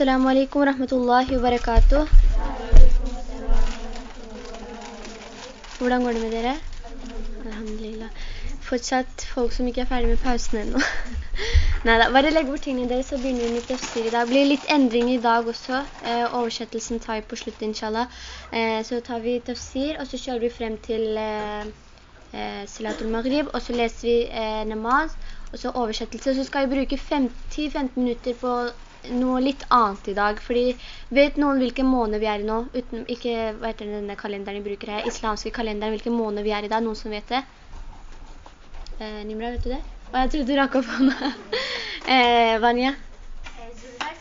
Assalamu alaikum ورحمة rahmatullahi وبركاته. Hvordan går det med dere? Alhamdulillah. Fortsatt folk som ikke er ferdig med pausen ennå. Neida, bare legg bort tingene deres, så begynner vi med tafsir i dag. Det blir litt endring i dag også. Eh, oversettelsen tar vi på slutt, inshallah. Eh, så tar vi tafsir, og så kjører vi frem til eh, eh Silatul Maghrib, og så leser vi eh, namaz, og så oversettelse. Så skal vi bruke 10-15 minutter på noe litt annet i dag, fordi vet noen hvilken måned vi er i nå? Uten, ikke, hva heter denne kalenderen vi bruker her? Islamske kalenderen, hvilken måned vi er i dag? Noen som vet det? Eh, Nimra, vet du det? Og jeg trodde du rakk opp hånda. eh, Vanya?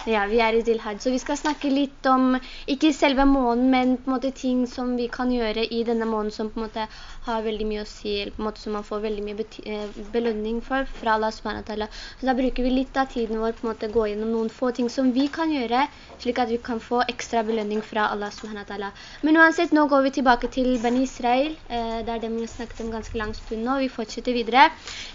Ja, vi er i Zilhad, så vi skal snakke litt om, ikke selve månen, men på en måte ting som vi kan gjøre i denne månen som på en måte har veldig mye å si, eller på en måte som man får veldig mye eh, belønning for fra Allah SWT. Så da bruker vi litt av tiden vår på en måte gå gjennom noen få ting som vi kan gjøre, slik at vi kan få ekstra belønning fra Allah SWT. Men uansett, nå går vi tilbake til Ben Israel, eh, det er dem vi snakket om ganske lang stund nå, vi fortsetter videre.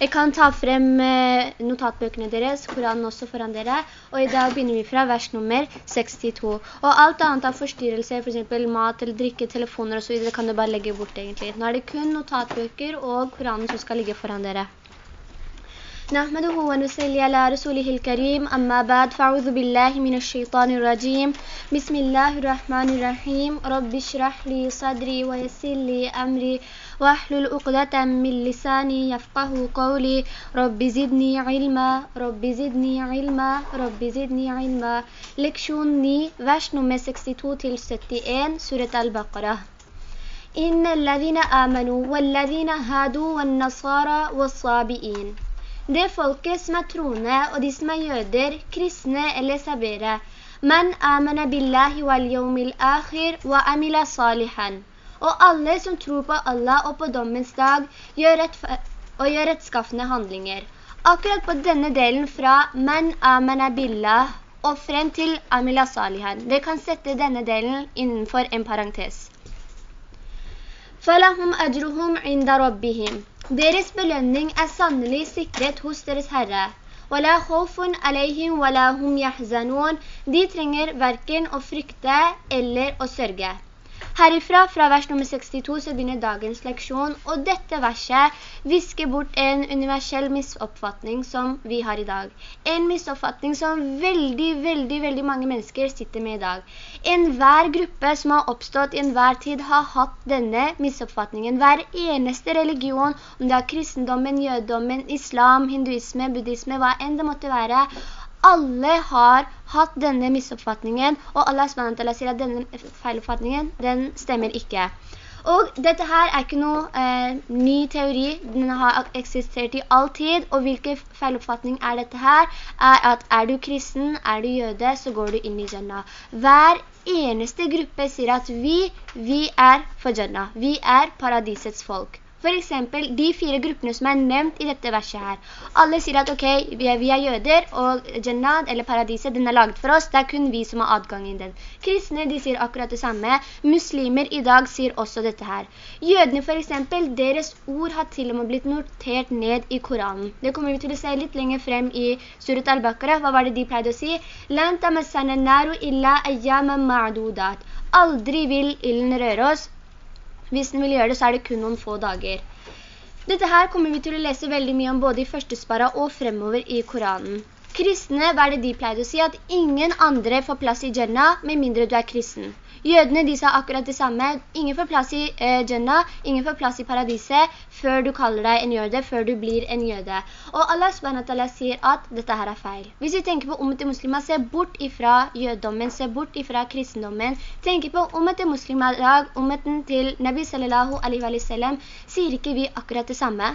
Jeg kan ta frem eh, notatbøkene deres, Koranen også foran dere, og i dag begynner fra vers nummer 62. Og alt annet av forstyrrelse, for eksempel mat eller drikke, telefoner og så videre, kan du bare legge bort egentlig. Nå er det kun notatbøker og Koranen som skal ligge foran dere. نحمده ونسلي على رسوله الكريم. أما بعد فأعوذ بالله من الشيطان الرجيم. بسم الله الرحمن الرحيم. رب اشرح لي صدري ويسر لي أمري. واحلل عقدة من لساني يفقه قولي. رب زدني علما. رب زدني علما. رب زدني علما. Leksjon 9, vers nummer 62 til 71, Surat al-Baqarah. إن الذين آمنوا والذين هادوا والنصارى والصابئين. Det folket som er troende, og de som er jøder, kristne eller sabere. Man amana billahi wal yawmil akhir wa amila salihan. Og alle som tror på Allah og på dommens dag, gjør et, og gjør rettskaffende handlinger. Akkurat på denne delen fra man amana billah og frem til amila salihan. Det kan sette denne delen innenfor en parentes. فَلَهُمْ أَجْرُهُمْ عِنْدَ رَبِّهِمْ Deres belønning er sannelig sikret hos deres Herre. وَلَا خَوْفٌ عَلَيْهِمْ وَلَا هُمْ يَحْزَنُونَ De trenger hverken å frykte eller å sørge. Herifra, fra vers nummer 62, så begynner dagens leksjon, og dette verset visker bort en universell misoppfatning som vi har i dag. En misoppfatning som veldig, veldig, veldig mange mennesker sitter med i dag. En hver gruppe som har oppstått i en hver tid har hatt denne misoppfatningen. Hver eneste religion, om det er kristendommen, jødommen, islam, hinduisme, buddhisme, hva enn det måtte være, alle har hatt denne misoppfatningen, og Allah SWT sier at denne feiloppfatningen, den stemmer ikke. Og dette her er ikke noe eh, ny teori, den har eksistert i all tid, og hvilken feiloppfatning er dette her? Er at er du kristen, er du jøde, så går du inn i Jannah. Hver eneste gruppe sier at vi, vi er for Jannah. Vi er paradisets folk. For eksempel de fire gruppene som er nevnt i dette verset her. Alle sier at ok, vi er, vi er jøder, og Jannad, eller paradiset, den er laget for oss. Det er kun vi som har adgang i den. Kristne, de sier akkurat det samme. Muslimer i dag sier også dette her. Jødene for eksempel, deres ord har til og med blitt notert ned i Koranen. Det kommer vi til å se litt lenger frem i Surat al-Baqarah. Hva var det de pleide å si? «Lan tamassana naru illa ayyama ma'dudat». Aldri vil illen røre oss, hvis den vil gjøre det, så er det kun noen få dager. Dette her kommer vi til å lese veldig mye om både i førstespara og fremover i Koranen. Kristne, hva er det de pleide å si? At ingen andre får plass i Jannah med mindre du er kristen. Jødene de sa akkurat det samme. Ingen får plass i eh, Jannah, ingen får plass i paradiset før du kaller deg en jøde, før du blir en jøde. Og Allah SWT sier at dette her er feil. Hvis vi tenker på om til muslimer, se bort ifra jødommen, se bort ifra kristendommen. Tenker på om til muslimer dag, ummeten til Nabi sallallahu alaihi wa sallam, sier ikke vi akkurat det samme?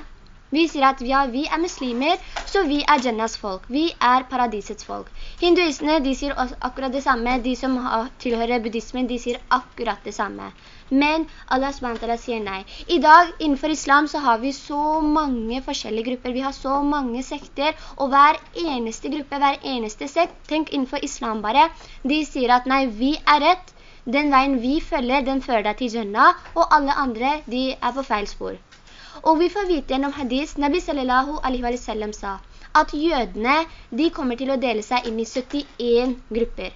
Vi sier at ja, vi er muslimer, så vi er Jannahs folk. Vi er paradisets folk. Hinduistene, de sier akkurat det samme. De som tilhører buddhismen, de sier akkurat det samme. Men Allah SWT sier nei. I dag, innenfor islam, så har vi så mange forskjellige grupper. Vi har så mange sekter, og hver eneste gruppe, hver eneste sekt, tenk innenfor islam bare, de sier at nei, vi er rett. Den veien vi følger, den fører deg til Jannah, og alle andre, de er på feil spor. Og vi får vite gjennom hadis, Nabi sallallahu alaihi wa sallam sa, at jødene, de kommer til å dele seg inn i 71 grupper.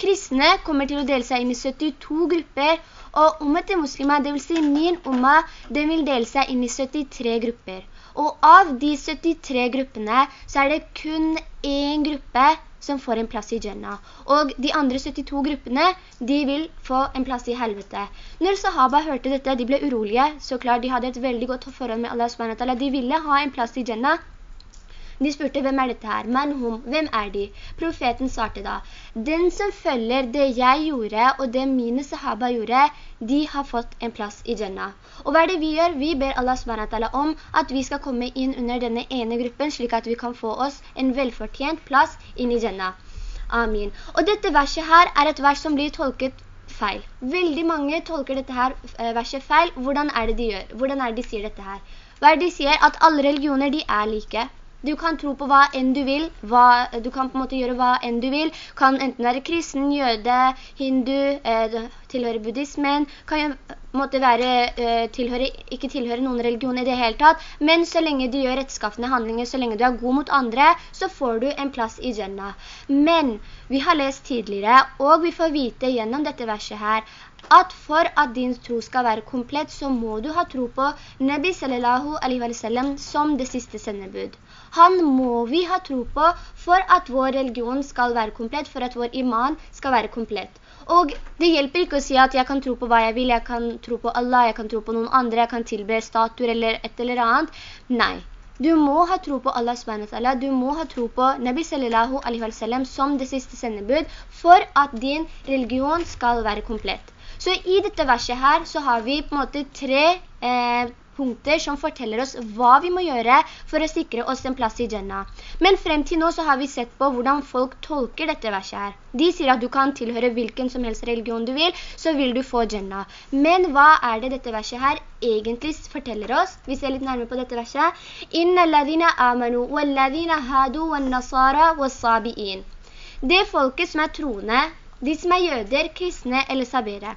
Kristne kommer til å dele seg inn i 72 grupper, og ummet til muslimer, det vil si min umma, den vil dele seg inn i 73 grupper. Og av de 73 gruppene, så er det kun en gruppe som får en plass i Jannah. Og de andre 72 gruppene, de vil få en plass i helvete. Når sahaba hørte dette, de ble urolige. Så klart, de hadde et veldig godt forhold med Allah SWT. De ville ha en plass i Jannah. De spurte, hvem er dette her? Men hum, hvem er de? Profeten svarte da, den som følger det jeg gjorde, og det mine sahaba gjorde, de har fått en plass i Jannah. Og hva er det vi gjør? Vi ber Allah SWT om at vi skal komme inn under denne ene gruppen, slik at vi kan få oss en velfortjent plass inn i Jannah. Amin. Og dette verset her er et vers som blir tolket feil. Veldig mange tolker dette her eh, verset feil. Hvordan er det de gjør? Hvordan er det de sier dette her? Hva er det de sier? At alle religioner, de er like. Du kan tro på hva enn du vil, hva, du kan på en måte gjøre hva enn du vil, kan enten være kristen, jøde, hindu, eh, tilhøre buddhismen, kan måtte være, eh, tilhøre, ikke tilhøre noen religion i det hele tatt, men så lenge du gjør rettskaffende handlinger, så lenge du er god mot andre, så får du en plass i Jannah. Men vi har lest tidligere, og vi får vite gjennom dette verset her, at for at din tro skal være komplett, så må du ha tro på Nabi sallallahu alaihi wa sallam som det siste sendebud. Han må vi ha tro på for at vår religion skal være komplett, for at vår iman skal være komplett. Og det hjelper ikke å si at jeg kan tro på hva jeg vil, jeg kan tro på Allah, jeg kan tro på noen andre, jeg kan tilbe statuer eller et eller annet. Nei. Du må ha tro på Allah subhanahu du må ha tro på Nabi sallallahu alaihi wa sallam som det siste sendebud for at din religion skal være komplett. Så i dette verset her så har vi på en måte tre eh, punkter som forteller oss hva vi må gjøre for å sikre oss en plass i Jannah. Men frem til nå så har vi sett på hvordan folk tolker dette verset her. De sier at du kan tilhøre hvilken som helst religion du vil, så vil du få Jannah. Men hva er det dette verset her egentlig forteller oss? Vi ser litt nærmere på dette verset. «Inna ladina amanu, walladina hadu, wal-nasara, wal-sabi'in». Det folket som er troende, de som er jøder, kristne eller sabere.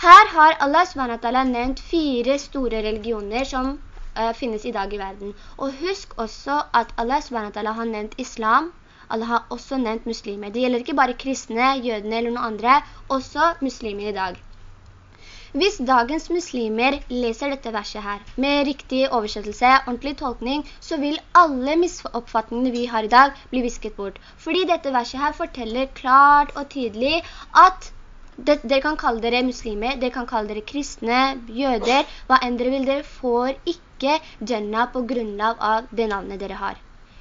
Her har Allah SWT nevnt fire store religioner som uh, finnes i dag i verden. Og husk også at Allah SWT har nevnt islam, Allah har også nevnt muslimer. Det gjelder ikke bare kristne, jødene eller noen andre, også muslimer i dag. Hvis dagens muslimer leser dette verset her, med riktig oversettelse, ordentlig tolkning, så vil alle misoppfatningene vi har i dag bli visket bort. Fordi dette verset her forteller klart og tydelig at dere kan kalle dere muslimer, dere kan kalle dere kristne, jøder, hva enn dere vil, dere får ikke Jannah på grunnlag av det navnet dere har.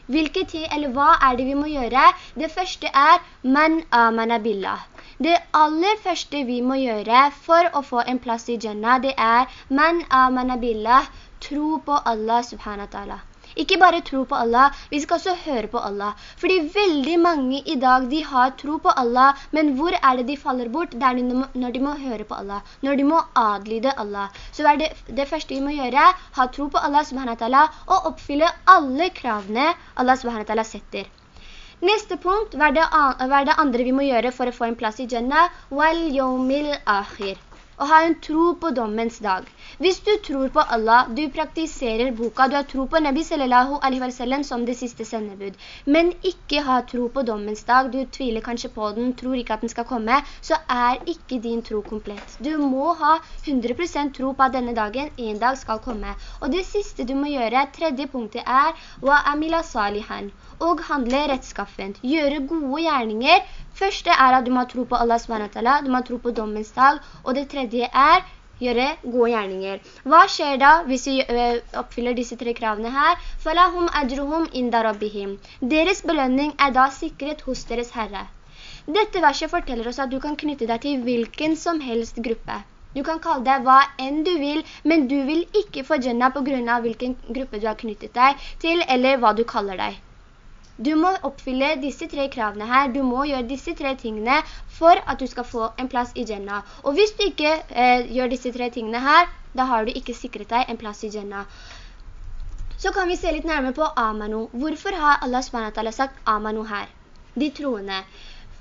Hvilke tid, eller hva er det vi må gjøre? Det første er «Man amana billah». Det aller første vi må gjøre for å få en plass i Jannah, det er «Man amana billah», tro på Allah subhanahu wa ta'ala. Ikke bare tro på Allah, vi skal også høre på Allah. Fordi veldig mange i dag, de har tro på Allah, men hvor er det de faller bort? Det er når de må høre på Allah, når de må adlyde Allah. Så det, det første vi må gjøre, ha tro på Allah subhanahu og oppfylle alle kravene Allah subhanahu setter. Neste punkt, hva er, det, hva er det andre vi må gjøre for å få en plass i Jannah? Wal yawmil akhir og ha en tro på dommens dag. Hvis du tror på Allah, du praktiserer boka, du har tro på Nabi sallallahu alaihi wa sallam som det siste sendebud, men ikke har tro på dommens dag, du tviler kanskje på den, tror ikke at den skal komme, så er ikke din tro komplett. Du må ha 100% tro på at denne dagen en dag skal komme. Og det siste du må gjøre, tredje punktet er «Wa amila salihan» og handle rettskaffent, gjøre gode gjerninger. Første er at du må tro på Allah SWT, du må tro på dommens dag, og det tredje er gjøre gode gjerninger. Hva skjer da hvis vi oppfyller disse tre kravene her? «Falahum ajruhum inda rabbihim». Deres belønning er da sikret hos deres Herre. Dette verset forteller oss at du kan knytte deg til hvilken som helst gruppe. Du kan kalle deg hva enn du vil, men du vil ikke få Jannah på grunn av hvilken gruppe du har knyttet deg til, eller hva du kaller deg. Du må oppfylle disse tre kravene her. Du må gjøre disse tre tingene for at du skal få en plass i Jannah. Og hvis du ikke eh, gjør disse tre tingene her, da har du ikke sikret deg en plass i Jannah. Så kan vi se litt nærmere på Amanu. Hvorfor har Allah SWT sagt Amanu her? De troende.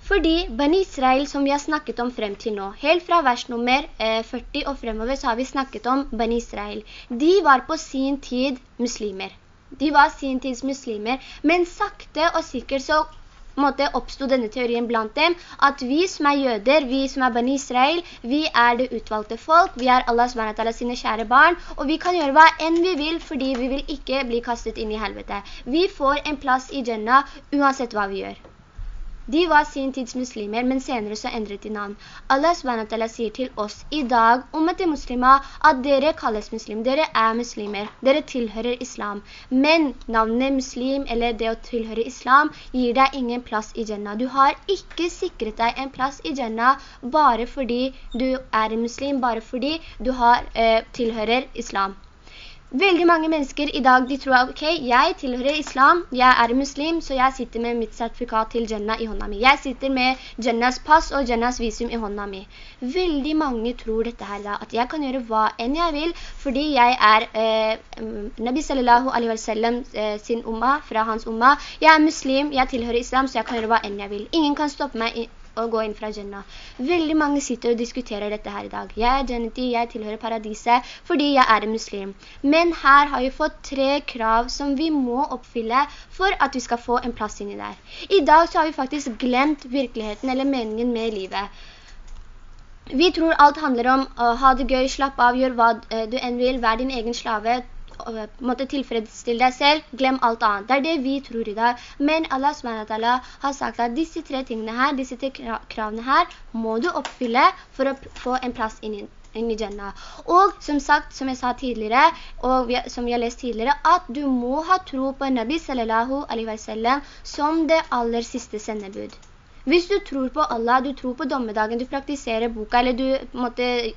Fordi Bani Israel, som vi har snakket om frem til nå, helt fra vers nummer eh, 40 og fremover, så har vi snakket om Bani Israel. De var på sin tid muslimer. De var sin tids muslimer, men sakte og sikkert så måte oppstod denne teorien blant dem, at vi som er jøder, vi som er Bani Israel, vi er det utvalgte folk, vi er Allah SWT sine kjære barn, og vi kan gjøre hva enn vi vil, fordi vi vil ikke bli kastet inn i helvete. Vi får en plass i Jannah uansett hva vi gjør. De var sin tids muslimer, men senere så endret de navn. Allah SWT sier til oss i dag, om til muslimer, at dere kalles muslim, dere er muslimer, dere tilhører islam. Men navnet muslim, eller det å tilhøre islam, gir deg ingen plass i Jannah. Du har ikke sikret deg en plass i Jannah bare fordi du er en muslim, bare fordi du har, eh, tilhører islam. Veldig mange mennesker i dag, de tror at, ok, jeg tilhører islam, jeg er muslim, så jeg sitter med mitt sertifikat til Jannah i hånda mi. Jeg sitter med Jannahs pass og Jannahs visum i hånda mi. Veldig mange tror dette her da, at jeg kan gjøre hva enn jeg vil, fordi jeg er eh, Nabi sallallahu alaihi wa sallam eh, sin umma, fra hans umma. Jeg er muslim, jeg tilhører islam, så jeg kan gjøre hva enn jeg vil. Ingen kan stoppe meg å gå inn fra Jannah. Veldig mange sitter og diskuterer dette her i dag. Jeg er Jannati, jeg tilhører paradiset, fordi jeg er en muslim. Men her har vi fått tre krav som vi må oppfylle for at vi skal få en plass inni der. I dag så har vi faktisk glemt virkeligheten eller meningen med livet. Vi tror alt handler om å ha det gøy, slapp av, gjør hva eh, du enn vil, vær din egen slave, måtte tilfredsstille deg selv, glem alt annet. Det er det vi tror i dag. Men Allah SWT har sagt at disse tre tingene her, disse tre kravene her, må du oppfylle for å få en plass inn i Jannah. Og som sagt, som jeg sa tidligere, og vi, som vi har lest tidligere, at du må ha tro på Nabi sallallahu som det aller siste sendebud. Hvis du tror på Allah, du tror på dommedagen, du praktiserer boka, eller du måtte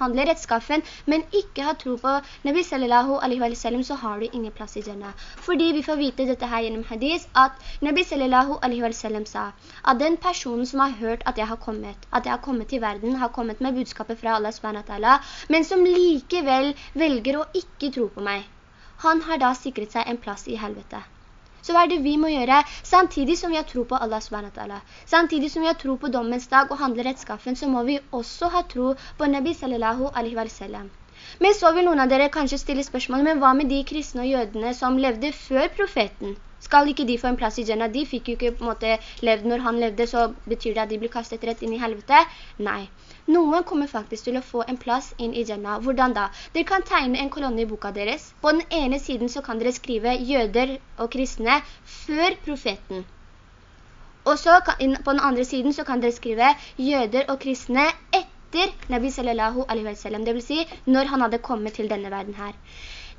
handler rettskaffen, men ikke har tro på Nabi sallallahu alaihi wa sallam, så har du ingen plass i Jannah. Fordi vi får vite dette her gjennom hadis, at Nabi sallallahu alaihi wa sallam sa, at den personen som har hørt at jeg har kommet, at jeg har kommet til verden, har kommet med budskapet fra Allah subhanahu men som likevel velger å ikke tro på meg, han har da sikret seg en plass i helvete. Så hva er det vi må gjøre? Samtidig som vi har tro på Allah subhanahu Samtidig som vi har tro på dommens dag og handler rettskaffen, så må vi også ha tro på Nabi sallallahu alaihi wa sallam. Men så vil noen av dere kanskje stille spørsmål, men hva med de kristne og jødene som levde før profeten? Skal ikke de få en plass i Jannah? De fikk jo ikke på en måte levd når han levde, så betyr det at de blir kastet rett inn i helvete? Nei. Noen kommer faktisk til å få en plass inn i Jannah. Hvordan da? Dere kan tegne en kolonne i boka deres. På den ene siden så kan dere skrive jøder og kristne før profeten. Og så kan, på den andre siden så kan dere skrive jøder og kristne etter Nabi sallallahu alaihi wa sallam. Det vil si når han hadde kommet til denne verden her.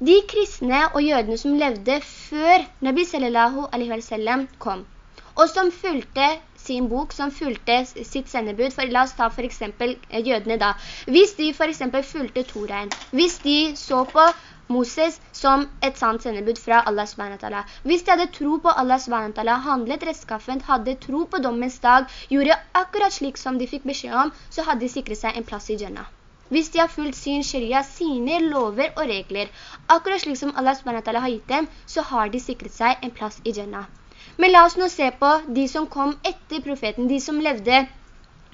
De kristne og jødene som levde før Nabi sallallahu alaihi wa sallam kom, og som fulgte sin bok som fulgte sitt sendebud. For la oss ta for eksempel eh, jødene da. Hvis de for eksempel fulgte Torein, hvis de så på Moses som et sant sendebud fra Allah SWT. Hvis de hadde tro på Allah SWT, handlet rettskaffent, hadde tro på dommens dag, gjorde akkurat slik som de fikk beskjed om, så hadde de sikret seg en plass i Jannah. Hvis de har fulgt sin sharia, sine lover og regler, akkurat slik som Allah SWT har gitt dem, så har de sikret seg en plass i Jannah. Men la oss nå se på de som kom etter profeten, de som levde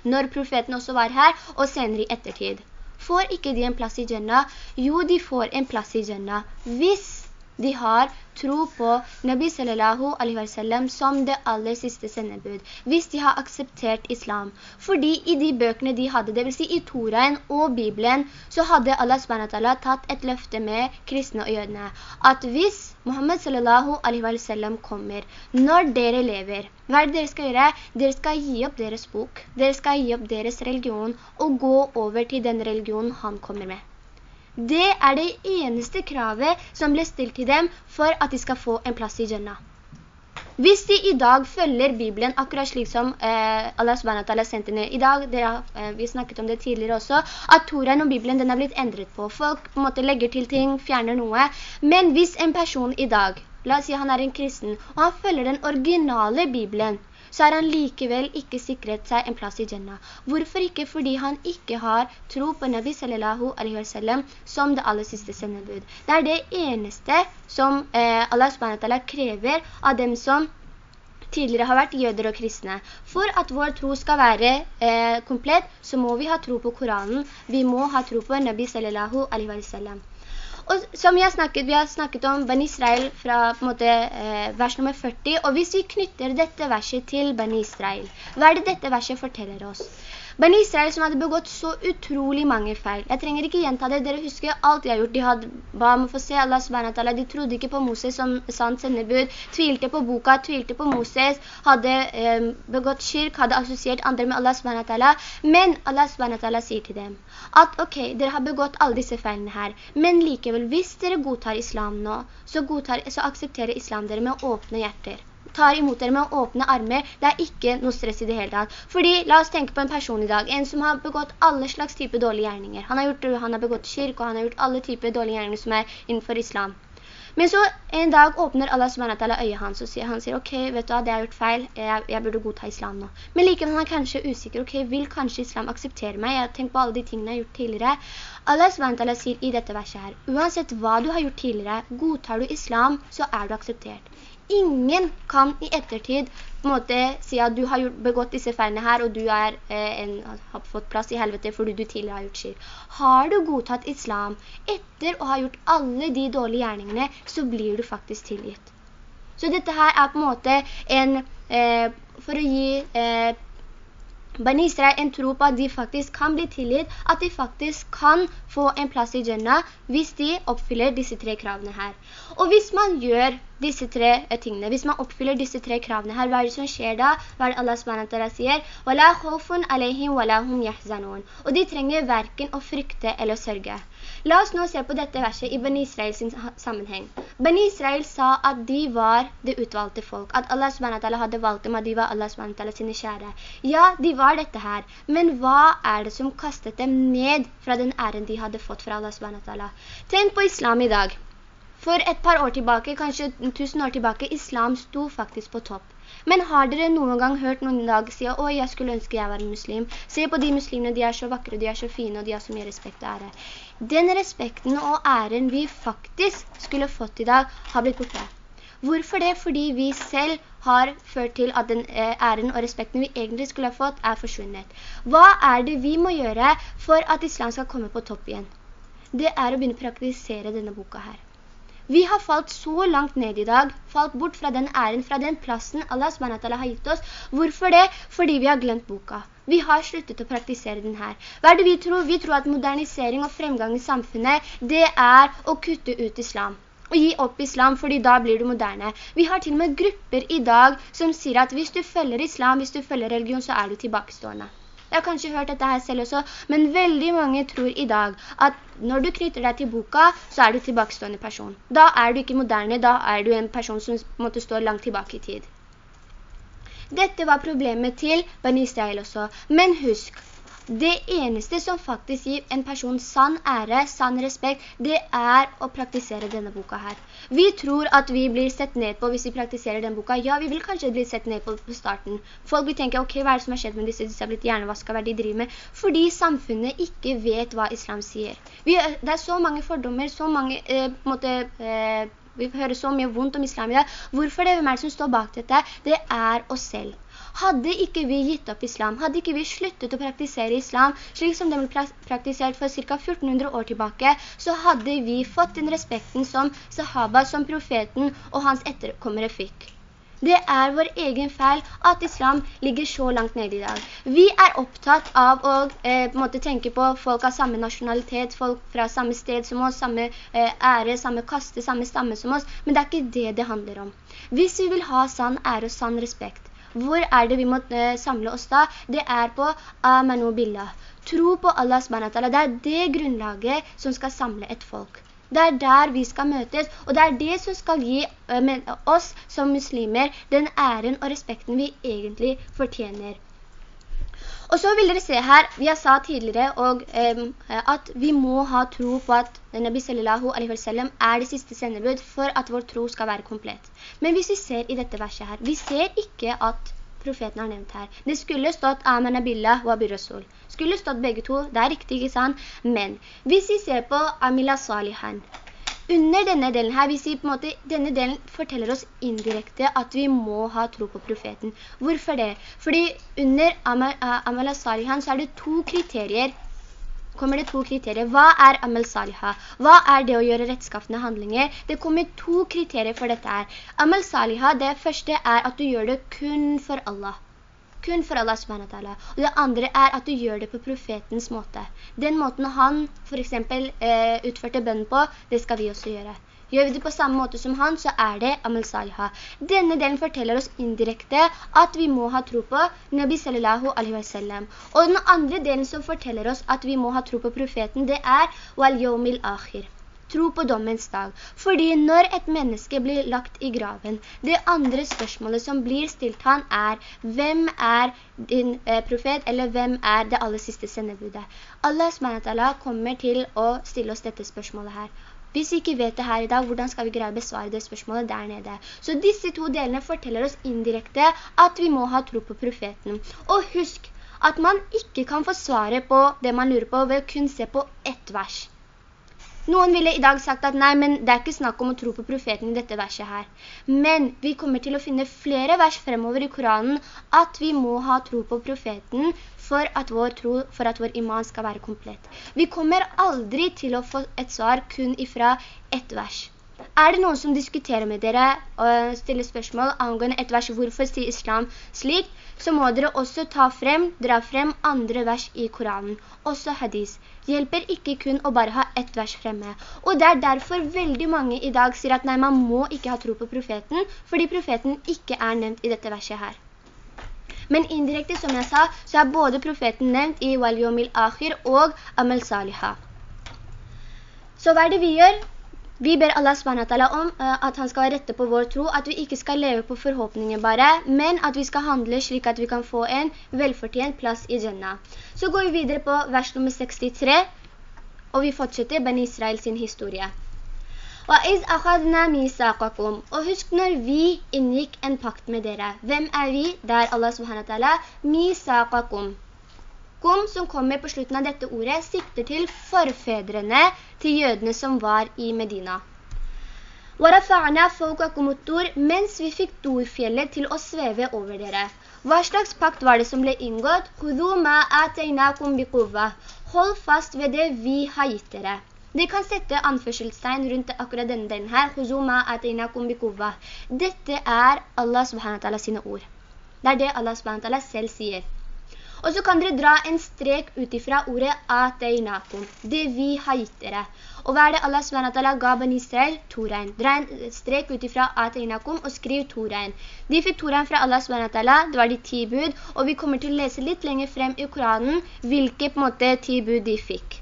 når profeten også var her, og senere i ettertid. Får ikke de en plass i Jannah? Jo, de får en plass i Jannah. Hvis de har tro på Nabi sallallahu alaihi wasallam som det aller siste sendebud, hvis de har akseptert islam. Fordi i de bøkene de hadde, det vil si i Toraen og Bibelen, så hadde Allah SWT tatt et løfte med kristne og jødene, at hvis Muhammad sallallahu alaihi wasallam kommer, når dere lever, hva er det dere skal gjøre? Dere skal gi opp deres bok, dere skal gi opp deres religion og gå over til den religionen han kommer med. Det er det eneste kravet som ble stilt til dem for at de skal få en plass i Jannah. Hvis de i dag følger Bibelen akkurat slik som eh, Allah SWT sendte ned i dag, har, eh, vi snakket om det tidligere også, at Toraen og Bibelen den er blitt endret på. Folk på måte legger til ting, fjerner noe. Men hvis en person i dag, la oss si han er en kristen, og han følger den originale Bibelen, så har han likevel ikke sikret seg en plass i Jannah. Hvorfor ikke? Fordi han ikke har tro på Nabi sallallahu alaihi wa sallam som det aller siste sendebud. Det er det eneste som eh, Allah subhanahu krever av dem som tidligere har vært jøder og kristne. For at vår tro skal være eh, komplett, så må vi ha tro på Koranen. Vi må ha tro på Nabi sallallahu alaihi wa sallam. Og som har snakket, vi har snakket om Ben Israel fra måte, eh, vers nummer 40, og hvis vi knytter dette verset til Ben Israel, hva er det dette verset forteller oss? Ben Israel som hadde begått så utrolig mange feil. Jeg trenger ikke gjenta det, dere husker alt de har gjort. De hadde, ba om å få se Allah SWT. de trodde ikke på Moses som sant sendebud, tvilte på boka, tvilte på Moses, hadde eh, begått kirk, hadde assosiert andre med Allah SWT. men Allah SWT sier til dem at ok, dere har begått alle disse feilene her, men likevel, hvis dere godtar islam nå, så, godtar, så aksepterer islam dere med åpne hjerter tar imot dere med åpne armer, det er ikke noe stress i det hele tatt. Fordi, la oss tenke på en person i dag, en som har begått alle slags typer dårlige gjerninger. Han har, gjort, han har begått kirke, og han har gjort alle typer dårlige gjerninger som er innenfor islam. Men så en dag åpner Allah SWT øyet hans og sier, han sier, ok, vet du hva, det har gjort feil, jeg, jeg burde godta islam nå. Men likevel han er kanskje usikker, ok, vil kanskje islam akseptere meg? Jeg tenkt på alle de tingene jeg har gjort tidligere. Allah SWT sier i dette verset her, uansett hva du har gjort tidligere, godtar du islam, så er du akseptert. Ingen kan i ettertid på en måte si at du har gjort, begått disse feilene her, og du er, eh, en, har fått plass i helvete fordi du tidligere har gjort skir. Har du godtatt islam etter å ha gjort alle de dårlige gjerningene, så blir du faktisk tilgitt. Så dette her er på en måte en, eh, for å gi eh, Bani Israel en tro på at de faktisk kan bli tilgitt, at de faktisk kan få en plass i Jannah hvis de oppfyller disse tre kravene her. Og hvis man gjør disse tre tingene, hvis man oppfyller disse tre kravene her, hva er det som skjer da? Hva er det Allah SWT sier? «Wala khawfun alayhim wala hum yahzanun». Og de trenger hverken å frykte eller å sørge. La oss nå se på dette verset i Ben Israels sammenheng. Ben Israel sa at de var det utvalgte folk, at Allah SWT hadde valgt dem, at de var Allah SWT sine kjære. Ja, de var dette her, men hva er det som kastet dem ned fra den æren de hadde fått fra Allah SWT? Tenk på islam i dag. For et par år tilbake, kanskje tusen år tilbake, islam sto faktisk på topp. Men har dere noen gang hørt noen dag si «Å, jeg skulle ønske jeg var muslim. Se på de muslimene, de er så vakre, de er så fine, og de har så mye respekt og ære. Den respekten og æren vi faktisk skulle fått i dag, har blitt borte. Hvorfor det? Fordi vi selv har ført til at den eh, æren og respekten vi egentlig skulle ha fått, er forsvunnet. Hva er det vi må gjøre for at islam skal komme på topp igjen? Det er å begynne å praktisere denne boka her. Vi har falt så langt ned i dag, falt bort fra den æren, fra den plassen Allah SWT har gitt oss. Hvorfor det? Fordi vi har glemt boka. Vi har sluttet å praktisere den her. Hva er det vi tror? Vi tror at modernisering og fremgang i samfunnet, det er å kutte ut islam og gi opp islam, fordi da blir du moderne. Vi har til og med grupper i dag som sier at hvis du følger islam, hvis du følger religion, så er du tilbakestående. Jeg har kanskje hørt dette her selv også, men veldig mange tror i dag at når du knytter deg til boka, så er du tilbakestående person. Da er du ikke moderne, da er du en person som måtte stå langt tilbake i tid. Dette var problemet til Bani Israel også. Men husk, det eneste som faktisk gir en person sann ære, sann respekt, det er å praktisere denne boka her. Vi tror at vi blir sett ned på hvis vi praktiserer denne boka. Ja, vi vil kanskje bli sett ned på på starten. Folk vil tenke, ok, hva er det som har skjedd med disse? Disse har blitt hjernevasket, hva de driver med? Fordi samfunnet ikke vet hva islam sier. Vi, det er så mange fordommer, så mange, eh, måte, eh, vi hører så mye vondt om islam i dag. Hvorfor det? Er det som står bak dette? Det er oss selv. Hadde ikke vi gitt opp islam, hadde ikke vi sluttet å praktisere islam, slik som det ble praktisert for ca. 1400 år tilbake, så hadde vi fått den respekten som sahaba, som profeten og hans etterkommere fikk. Det er vår egen feil at islam ligger så langt nede i dag. Vi er opptatt av å eh, på tenke på folk av samme nasjonalitet, folk fra samme sted som oss, samme eh, ære, samme kaste, samme stamme som oss, men det er ikke det det handler om. Hvis vi vil ha sann ære og sann respekt, hvor er det vi må eh, samle oss da? Det er på amanu billah. Tro på Allah SWT. Det er det grunnlaget som skal samle et folk. Det er der vi skal møtes, og det er det som skal gi uh, oss som muslimer den æren og respekten vi egentlig fortjener. Og så vil dere se her, vi har sa tidligere og, eh, at vi må ha tro på at Nabi sallallahu alaihi wa sallam er det siste sendebud for at vår tro skal være komplett. Men hvis vi ser i dette verset her, vi ser ikke at profeten har nevnt her. Det skulle stått Amen Abillah wa birasul. Skulle stått begge to, det er riktig, ikke sant? Men hvis vi ser på Amila Salihan, under denne delen her, vi sier på en måte, denne delen forteller oss indirekte at vi må ha tro på profeten. Hvorfor det? Fordi under Amal, Amal Salihan så er det to kriterier kommer det to kriterier. Hva er amal saliha? Hva er det å gjøre rettskaffende handlinger? Det kommer to kriterier for dette her. Amal saliha, det første er at du gjør det kun for Allah kun for Allah subhanahu Og det andre er at du gjør det på profetens måte. Den måten han for eksempel eh, utførte bønn på, det skal vi også gjøre. Gjør vi det på samme måte som han, så er det amal Saliha. Denne delen forteller oss indirekte at vi må ha tro på Nabi sallallahu alaihi wasallam. Og den andre delen som forteller oss at vi må ha tro på profeten, det er wal yawmil akhir tro på dommens dag. Fordi når et menneske blir lagt i graven, det andre spørsmålet som blir stilt han er, hvem er din eh, profet, eller hvem er det aller siste sendebudet? Allah SWT kommer til å stille oss dette spørsmålet her. Hvis vi ikke vet det her i dag, hvordan skal vi greie å besvare det spørsmålet der nede? Så disse to delene forteller oss indirekte at vi må ha tro på profeten. Og husk at man ikke kan få svaret på det man lurer på ved å kun se på ett vers. Noen ville i dag sagt at nei, men det er ikke snakk om å tro på profeten i dette verset her. Men vi kommer til å finne flere vers fremover i Koranen at vi må ha tro på profeten for at vår tro, for at vår iman skal være komplett. Vi kommer aldri til å få et svar kun ifra ett vers. Er det noen som diskuterer med dere og stiller spørsmål angående et vers hvorfor sier islam slik, så må dere også ta frem, dra frem andre vers i Koranen, også hadis. Hjelper ikke kun å bare ha ett vers fremme. Og det er derfor veldig mange i dag sier at nei, man må ikke ha tro på profeten, fordi profeten ikke er nevnt i dette verset her. Men indirekte, som jeg sa, så er både profeten nevnt i Wal Yomil Akhir og Amal Salihah. Så hva er det vi gjør? Vi ber Allah SWT om uh, at han skal rette på vår tro, at vi ikke skal leve på forhåpninger bare, men at vi skal handle slik at vi kan få en velfortjent plass i Jannah. Så går vi videre på vers nummer 63, og vi fortsetter Ben Israel sin historie. Og husk når vi inngikk en pakt med dere. Hvem er vi? Det er Allah SWT. Misaqakum kom, som kommer på slutten av dette ordet, sikter til forfedrene til jødene som var i Medina. Mens vi fikk Dorfjellet til å sveve over dere. Hva slags pakt var det som ble inngått? Hold fast ved det vi har gitt dere. De kan sette anførselstegn rundt akkurat denne delen her. Dette er Allah subhanahu sine ord. Det er det Allah subhanahu selv sier. Og så kan dere dra en strek ut ifra ordet «ateinakum», det vi har gitt dere. Og hva er det Allah SWT ga Ben Israel? Torein. Dra en strek ut ifra «ateinakum» og skriv Torein. De fikk Torein fra Allah SWT, det var de ti bud, og vi kommer til å lese litt lenger frem i Koranen hvilke på en måte ti bud de fikk.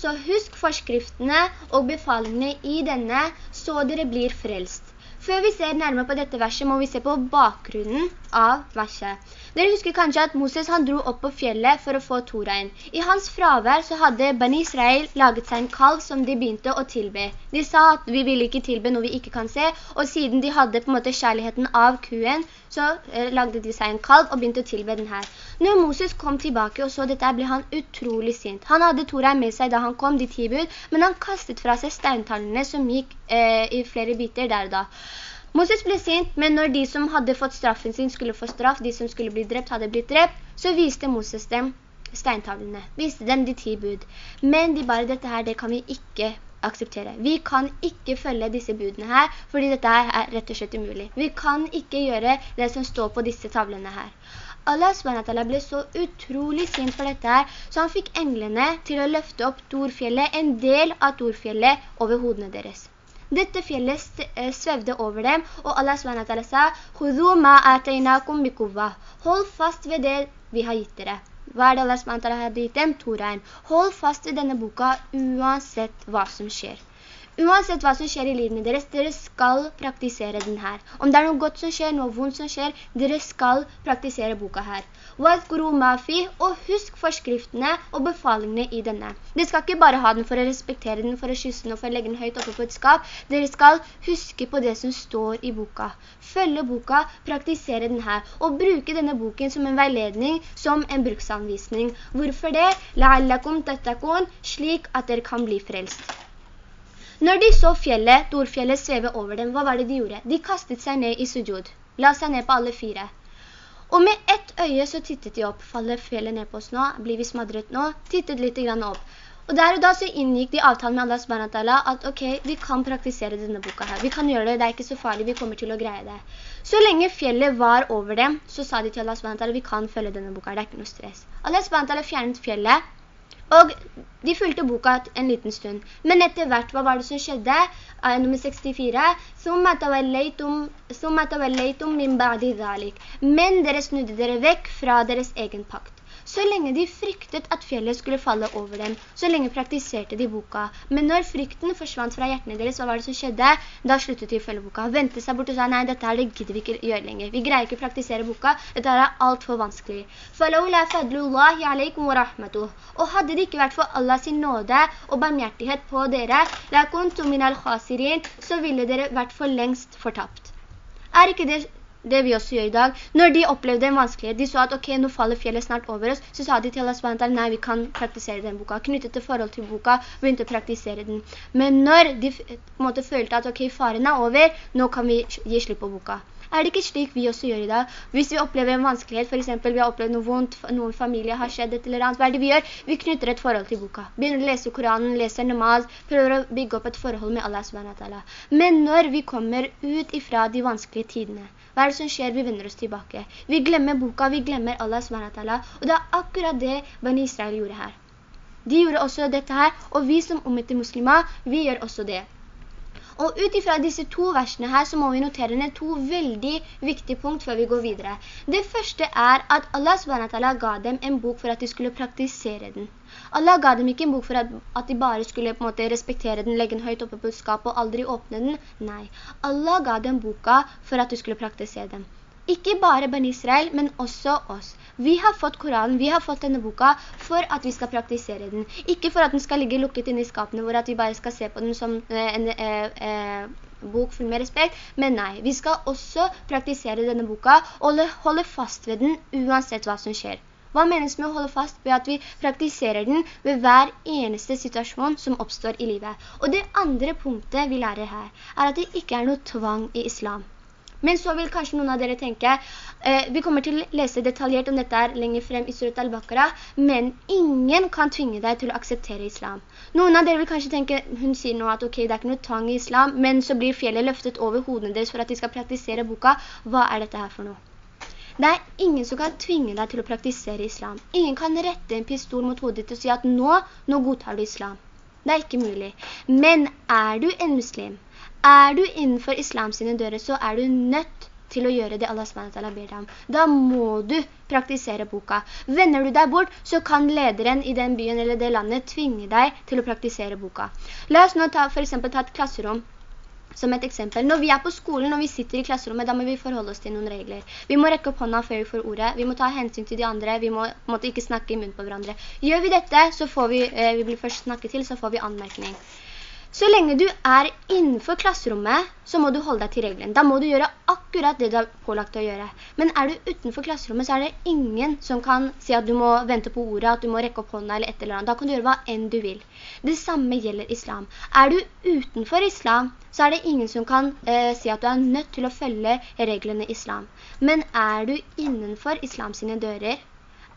Så husk forskriftene og befalingene i denne, så dere blir frelst. Før vi ser nærmere på dette verset, må vi se på bakgrunnen av verset. Dere husker kanskje at Moses han dro opp på fjellet for å få Toraen. I hans fravær så hadde Ben Israel laget seg en kalv som de begynte å tilbe. De sa at vi vil ikke tilbe noe vi ikke kan se, og siden de hadde på en måte kjærligheten av kuen, så eh, lagde de seg en kalv og begynte å tilbe den her. Når Moses kom tilbake og så dette, ble han utrolig sint. Han hadde Torei med seg da han kom, de ti bud, men han kastet fra seg steintallene som gikk eh, i flere biter der da. Moses ble sint, men når de som hadde fått straffen sin skulle få straff, de som skulle bli drept hadde blitt drept, så viste Moses dem steintavlene, viste dem de ti bud. Men de bare, dette her, det kan vi ikke akseptere. Vi kan ikke følge disse budene her, fordi dette her er rett og slett umulig. Vi kan ikke gjøre det som står på disse tavlene her. Allah SWT ble så utrolig sint for dette her, så han fikk englene til å løfte opp Torfjellet, en del av Torfjellet over hodene deres. Dette fjellet eh, svevde over dem, og Allah SWT sa, Hold fast ved det vi har gitt dere. Hva er det Allah SWT har gitt dem? Torein. Hold fast ved denne boka uansett hva som skjer. Uansett hva som skjer i livene deres, dere skal praktisere den her. Om det er noe godt som skjer, noe vondt som skjer, dere skal praktisere boka her. Og husk forskriftene og befalingene i denne. Dere skal ikke bare ha den for å respektere den, for å kysse den og for å legge den høyt oppe på et skap. Dere skal huske på det som står i boka. Følge boka, praktisere den her, og bruke denne boken som en veiledning, som en bruksanvisning. Hvorfor det? La'allakum tattakun, slik at dere kan bli frelst. Når de så fjellet, Dorfjellet sveve over dem, hva var det de gjorde? De kastet seg ned i sujud, la seg ned på alle fire. Og med ett øye så tittet de opp. Faller fjellet ned på oss nå? Blir vi smadret nå? Tittet litt grann opp. Og der og da så inngikk de avtalen med Allah SWT at ok, vi kan praktisere denne boka her. Vi kan gjøre det, det er ikke så farlig, vi kommer til å greie det. Så lenge fjellet var over dem, så sa de til Allah subhanahu vi kan følge denne boka, det er ikke noe stress. Allah SWT fjernet fjellet, og de fulgte boka en liten stund. Men etter hvert, hva var det som skjedde? Ayah nummer 64. Men dere snudde dere vekk fra deres egen pakt så lenge de fryktet at fjellet skulle falle over dem. Så lenge praktiserte de boka. Men når frykten forsvant fra hjertene deres, hva var det som skjedde? Da sluttet de å følge boka. Ventet seg bort og sa, nei, dette her det gidder vi ikke gjøre lenger. Vi greier ikke å praktisere boka. Dette er alt for vanskelig. Og hadde det ikke vært for Allahs nåde og barmhjertighet på dere, så ville dere vært for lengst fortapt. Er ikke det det vi også gjør i dag. Når de opplevde en vanskelighet, de så at ok, nå faller fjellet snart over oss, så sa de til Allah SWT, nei, vi kan praktisere den boka. Knyttet til forhold til boka, begynte å praktisere den. Men når de måte, følte at ok, faren er over, nå kan vi gi slipp på boka. Er det ikke slik vi også gjør i dag? Hvis vi opplever en vanskelighet, for eksempel vi har opplevd noe vondt, noen familie har skjedd et eller annet, hva er det vi gjør? Vi knytter et forhold til boka. Begynner å lese Koranen, leser namaz, prøver å bygge opp et forhold med Allah SWT. Men når vi kommer ut ifra de vanskelige tidene, hva er det som skjer? Vi vender oss tilbake. Vi glemmer boka, vi glemmer Allah SWT. Og det er akkurat det Bani Israel gjorde her. De gjorde også dette her, og vi som omheter muslimer, vi gjør også det. Og ut fra disse to versene her, så må vi notere ned to veldig viktige punkt før vi går videre. Det første er at Allah SWT ga dem en bok for at de skulle praktisere den. Allah ga dem ikke en bok for at, de bare skulle på en måte respektere den, legge den høyt oppe på skapet og aldri åpne den. Nei, Allah ga dem boka for at de skulle praktisere den. Ikke bare Ben Israel, men også oss. Vi har fått Koranen, vi har fått denne boka for at vi skal praktisere den. Ikke for at den skal ligge lukket inne i skapene, våre, at vi bare skal se på den som eh, en eh, eh, bok full med respekt. Men nei, vi skal også praktisere denne boka og holde fast ved den uansett hva som skjer. Hva menes med å holde fast ved at vi praktiserer den ved hver eneste situasjon som oppstår i livet? Og det andre punktet vi lærer her, er at det ikke er noe tvang i islam. Men så vil kanskje noen av dere tenke, eh, vi kommer til å lese detaljert om dette her lenger frem i Surat al-Baqarah, men ingen kan tvinge deg til å akseptere islam. Noen av dere vil kanskje tenke, hun sier nå at ok, det er ikke noe tvang i islam, men så blir fjellet løftet over hodene deres for at de skal praktisere boka. Hva er dette her for noe? Det er ingen som kan tvinge deg til å praktisere islam. Ingen kan rette en pistol mot hodet ditt og si at nå, nå godtar du islam. Det er ikke mulig. Men er du en muslim, er du innenfor islam sine dører, så er du nødt til å gjøre det Allah SWT ber deg om. Da må du praktisere boka. Vender du deg bort, så kan lederen i den byen eller det landet tvinge deg til å praktisere boka. La oss nå ta, for eksempel ta et klasserom som et eksempel. Når vi er på skolen, når vi sitter i klasserommet, da må vi forholde oss til noen regler. Vi må rekke opp hånda før vi får ordet. Vi må ta hensyn til de andre. Vi må måtte ikke snakke i munnen på hverandre. Gjør vi dette, så får vi, eh, vi blir først snakket til, så får vi anmerkning. Så lenge du er innenfor klasserommet, så må du holde deg til reglene. Da må du gjøre akkurat det du har pålagt å gjøre. Men er du utenfor klasserommet, så er det ingen som kan si at du må vente på ordet, at du må rekke opp hånda eller et eller annet. Da kan du gjøre hva enn du vil. Det samme gjelder islam. Er du utenfor islam, så er det ingen som kan eh, si at du er nødt til å følge reglene i islam. Men er du innenfor islam sine dører,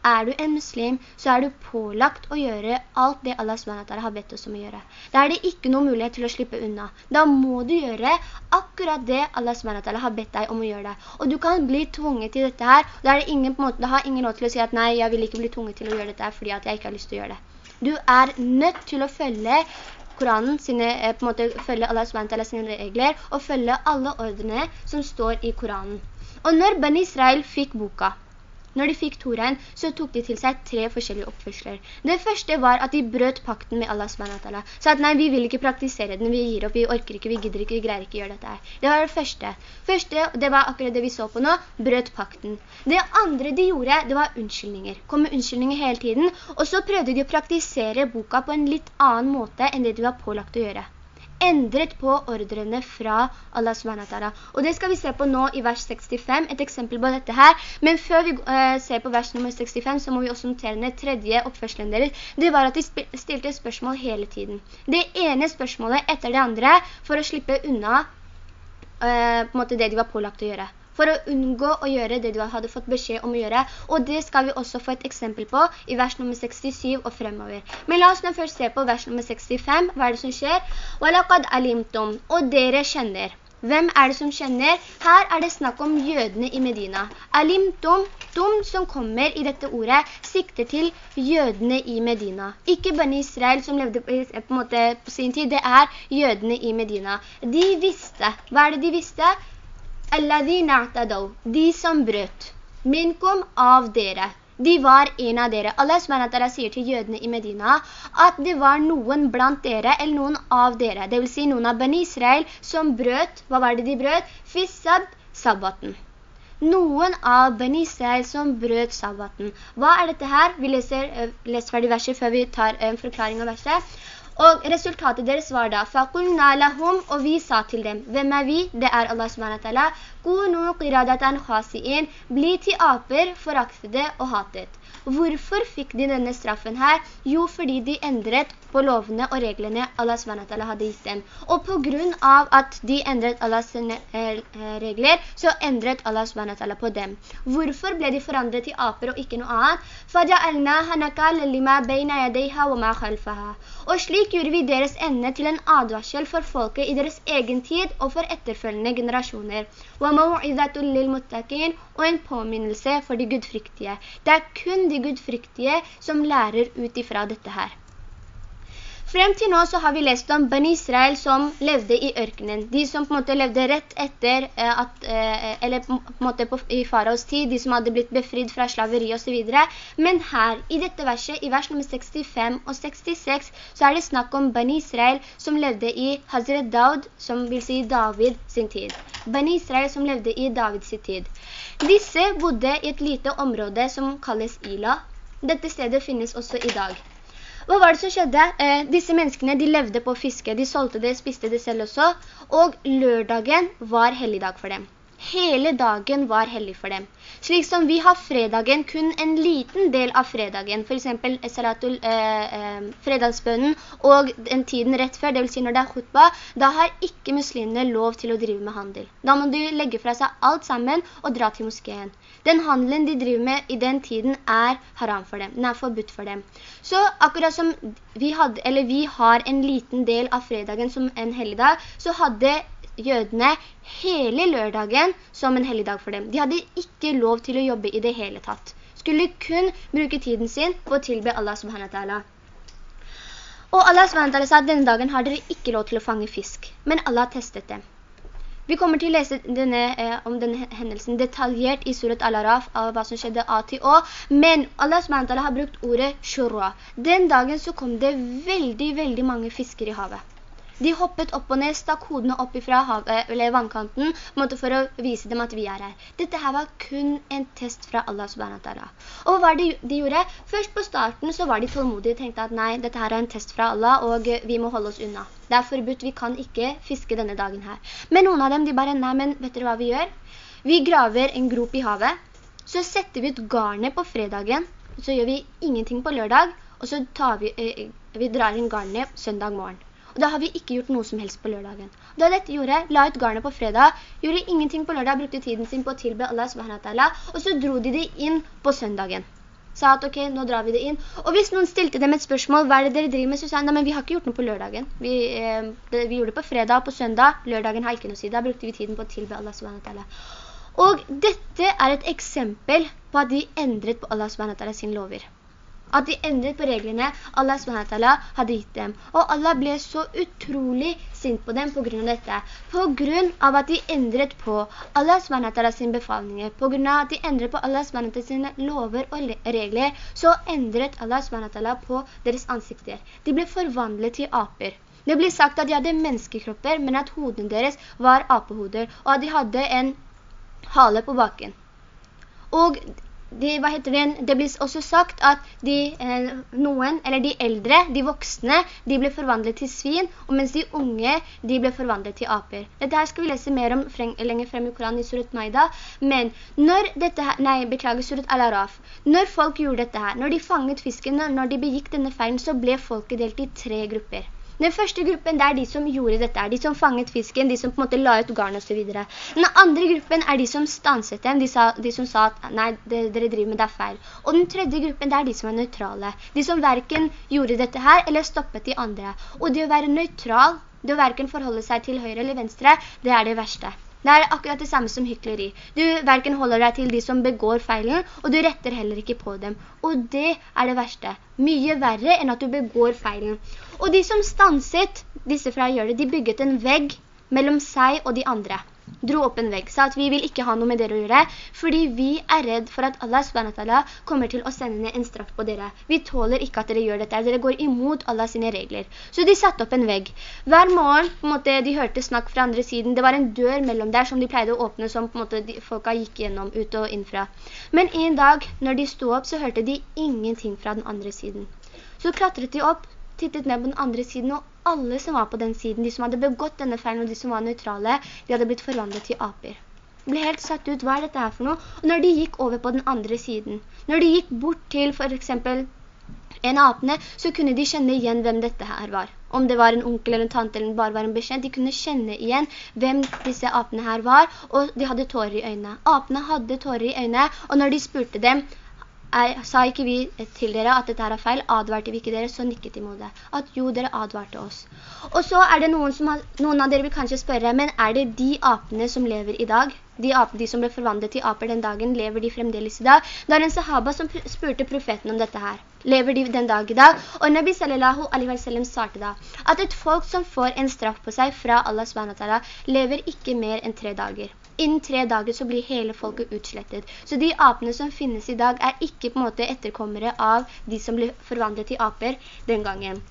er du en muslim, så er du pålagt å gjøre alt det Allah SWT har bedt oss om å gjøre. Da er det ikke noen mulighet til å slippe unna. Da må du gjøre akkurat det Allah SWT har bedt deg om å gjøre det. Og du kan bli tvunget til dette her, og da, er det ingen, på måte, da har ingen lov til å si at nei, jeg vil ikke bli tvunget til å gjøre dette her, fordi at jeg ikke har lyst til å gjøre det. Du er nødt til å følge Koranen, sine, eh, på en måte følge Allah SWT sine regler, og følge alle ordene som står i Koranen. Og når Ben Israel fikk boka, når de fikk Torein, så tok de til seg tre forskjellige oppførsler. Det første var at de brøt pakten med Allah SWT. Så at nei, vi vil ikke praktisere den, vi gir opp, vi orker ikke, vi gidder ikke, vi greier ikke å gjøre dette her. Det var det første. Første, det var akkurat det vi så på nå, brøt pakten. Det andre de gjorde, det var unnskyldninger. Kom med unnskyldninger hele tiden, og så prøvde de å praktisere boka på en litt annen måte enn det de var pålagt å gjøre endret på ordrene fra Allah SWT. Og det skal vi se på nå i vers 65, et eksempel på dette her. Men før vi uh, ser på vers nummer 65, så må vi også notere ned tredje oppførselen deres. Det var at de stilte spørsmål hele tiden. Det ene spørsmålet etter det andre for å slippe unna uh, det de var pålagt å gjøre for å unngå å gjøre det du hadde fått beskjed om å gjøre. Og det skal vi også få et eksempel på i vers nummer 67 og fremover. Men la oss nå først se på vers nummer 65. Hva er det som skjer? «Walakad alimtum», og dere kjenner. Hvem er det som kjenner? Her er det snakk om jødene i Medina. Alim tom, tom som kommer i dette ordet, sikter til jødene i Medina. Ikke Bani Israel som levde på, på, måte, på sin tid, det er jødene i Medina. De visste. Hva er det de visste? Alladhina de som brøt. Minkum av dere de var en av dere. Allah SWT sier til jødene i Medina at det var noen blant dere, eller noen av dere, det vil si noen av Ben Israel, som brøt, hva var det de brøt? Fissab, sabbaten. Noen av Ben Israel som brøt sabbaten. Hva er dette her? Vi leser, uh, leser ferdig verset før vi tar en uh, forklaring av verset. Og resultatet deres var da, فَقُلْنَا لَهُمْ Og vi sa til dem, hvem er vi? Det er Allah SWT. «Kunu qiradatan khasi'in» Bli til aper, foraktede og hatet. Hvorfor fikk de denne straffen her? Jo, fordi de endret på lovene og reglene Allah SWT hadde gitt dem. Og på grunn av at de endret Allahs eh, regler, så endret Allah SWT på dem. Hvorfor ble de forandret til aper og ikke noe annet? Og slik gjorde vi deres ende til en advarsel for folket i deres egen tid og for etterfølgende generasjoner. Og en påminnelse for de gudfryktige. Det er kun de gudfryktige som lærer ut ifra dette her. Frem til nå så har vi lest om Ben Israel som levde i ørkenen. De som på en måte levde rett etter eh, at, eh, eller på en måte i faraos tid, de som hadde blitt befridd fra slaveri og så videre. Men her, i dette verset, i vers nummer 65 og 66, så er det snakk om Ben Israel som levde i Hazret Daud, som vil si David sin tid. Ben Israel som levde i Davids tid. Disse bodde i et lite område som kalles Ila. Dette stedet finnes også i dag. Hva var det som skjedde? Eh, disse menneskene, de levde på fiske, de solgte det, spiste det selv også, og lørdagen var helligdag for dem. Hele dagen var hellig for dem. Slik som vi har fredagen kun en liten del av fredagen, for eksempel salatul, eh, eh, fredagsbønnen og den tiden rett før, det vil si når det er khutba, da har ikke muslimene lov til å drive med handel. Da må de legge fra seg alt sammen og dra til moskeen. Den handelen de driver med i den tiden er haram for dem, den er forbudt for dem. Så akkurat som vi, hadde, vi har en liten del av fredagen som en helligdag, så hadde jødene hele lørdagen som en helligdag for dem. De hadde ikke lov til å jobbe i det hele tatt. Skulle kun bruke tiden sin på å tilbe Allah subhanahu wa ta'ala. Og Allah ta'ala sa at denne dagen har dere ikke lov til å fange fisk. Men Allah testet dem. Vi kommer til å lese denne, eh, om denne hendelsen detaljert i surat Al-Araf av hva som skjedde A til Å. Men Allah SWT har brukt ordet shurra. Den dagen så kom det veldig, veldig mange fisker i havet. De hoppet opp og ned, stakk hodene opp fra eller vannkanten, for å vise dem at vi er her. Dette her var kun en test fra Allah subhanahu Og hva var det de gjorde? Først på starten så var de tålmodige, og tenkte at nei, dette her er en test fra Allah, og vi må holde oss unna. Det er forbudt, vi kan ikke fiske denne dagen her. Men noen av dem, de bare, nei, men vet dere hva vi gjør? Vi graver en grop i havet, så setter vi ut garnet på fredagen, så gjør vi ingenting på lørdag, og så vi, eh, vi drar inn garnet søndag morgen. Og da har vi ikke gjort noe som helst på lørdagen. Da dette gjorde, la ut garnet på fredag, gjorde ingenting på lørdag, brukte tiden sin på å tilbe Allah subhanahu og så dro de det inn på søndagen. Sa at ok, nå drar vi det inn. Og hvis noen stilte dem et spørsmål, hva er det dere driver med, så sa han, nei, men vi har ikke gjort noe på lørdagen. Vi, eh, vi gjorde det på fredag, på søndag, lørdagen har ikke noe å si. Da brukte vi tiden på å tilbe Allah subhanahu Og dette er et eksempel på at de endret på Allah subhanahu sin lover at de endret på reglene Allah SWT hadde gitt dem. Og Allah ble så utrolig sint på dem på grunn av dette. På grunn av at de endret på Allah SWT sin befalninger, på grunn av at de endret på Allah SWT sine lover og regler, så endret Allah SWT på deres ansikter. De ble forvandlet til aper. Det ble sagt at de hadde menneskekropper, men at hodene deres var apehoder, og at de hadde en hale på baken. Og de, det, det blir også sagt at de, eh, noen, eller de eldre, de voksne, de ble forvandlet til svin, og mens de unge, de ble forvandlet til aper. Dette her skal vi lese mer om frem, lenger frem i Koranen i Surat Maida, men når dette her, nei, beklager Surat Al-Araf, når folk gjorde dette her, når de fanget fisken, når de begikk denne feilen, så ble folket delt i tre grupper. Den første gruppen er de som gjorde dette, de som fanget fisken, de som på en måte la ut garn og så videre. Den andre gruppen er de som stanset dem, de, sa, de som sa at nei, dere driver med det feil. Og den tredje gruppen er de som er nøytrale, de som hverken gjorde dette her eller stoppet de andre. Og det å være nøytral, det å hverken forholde seg til høyre eller venstre, det er det verste. Det er akkurat det samme som hykleri. Du hverken holder deg til de som begår feilen, og du retter heller ikke på dem. Og det er det verste. Mye verre enn at du begår feilen. Og de som stanset disse fra å gjøre det, de bygget en vegg mellom seg og de andre dro opp en vegg, sa at vi vil ikke ha noe med dere å gjøre, fordi vi er redd for at Allah SWT kommer til å sende ned en straff på dere. Vi tåler ikke at dere gjør dette, dere går imot Allah sine regler. Så de satte opp en vegg. Hver morgen, på en måte, de hørte snakk fra andre siden, det var en dør mellom der som de pleide å åpne, som på en måte folka gikk gjennom, ut og innfra. Men en dag, når de sto opp, så hørte de ingenting fra den andre siden. Så klatret de opp, tittet ned på den andre siden, og alle som var på den siden, de som hadde begått denne feilen og de som var nøytrale, de hadde blitt forvandlet til aper. De ble helt satt ut, hva er dette her for noe? Og når de gikk over på den andre siden, når de gikk bort til for eksempel en apene, så kunne de kjenne igjen hvem dette her var. Om det var en onkel eller en tante eller bare var en bekjent, de kunne kjenne igjen hvem disse apene her var, og de hadde tårer i øynene. Apene hadde tårer i øynene, og når de spurte dem, er, sa ikke vi til dere at dette er feil, advarte vi ikke dere, så nikket de mot det. At jo, dere advarte oss. Og så er det noen, som har, noen av dere vil kanskje spørre, men er det de apene som lever i dag? De, apene, de som ble forvandlet til aper den dagen, lever de fremdeles i dag? Det er en sahaba som spurte profeten om dette her. Lever de den dag i dag? Og Nabi sallallahu alaihi wa sallam svarte da, at et folk som får en straff på seg fra Allah subhanahu lever ikke mer enn tre dager innen tre dager så blir hele folket utslettet. Så de apene som finnes i dag er ikke på en måte etterkommere av de som ble forvandlet til aper den gangen.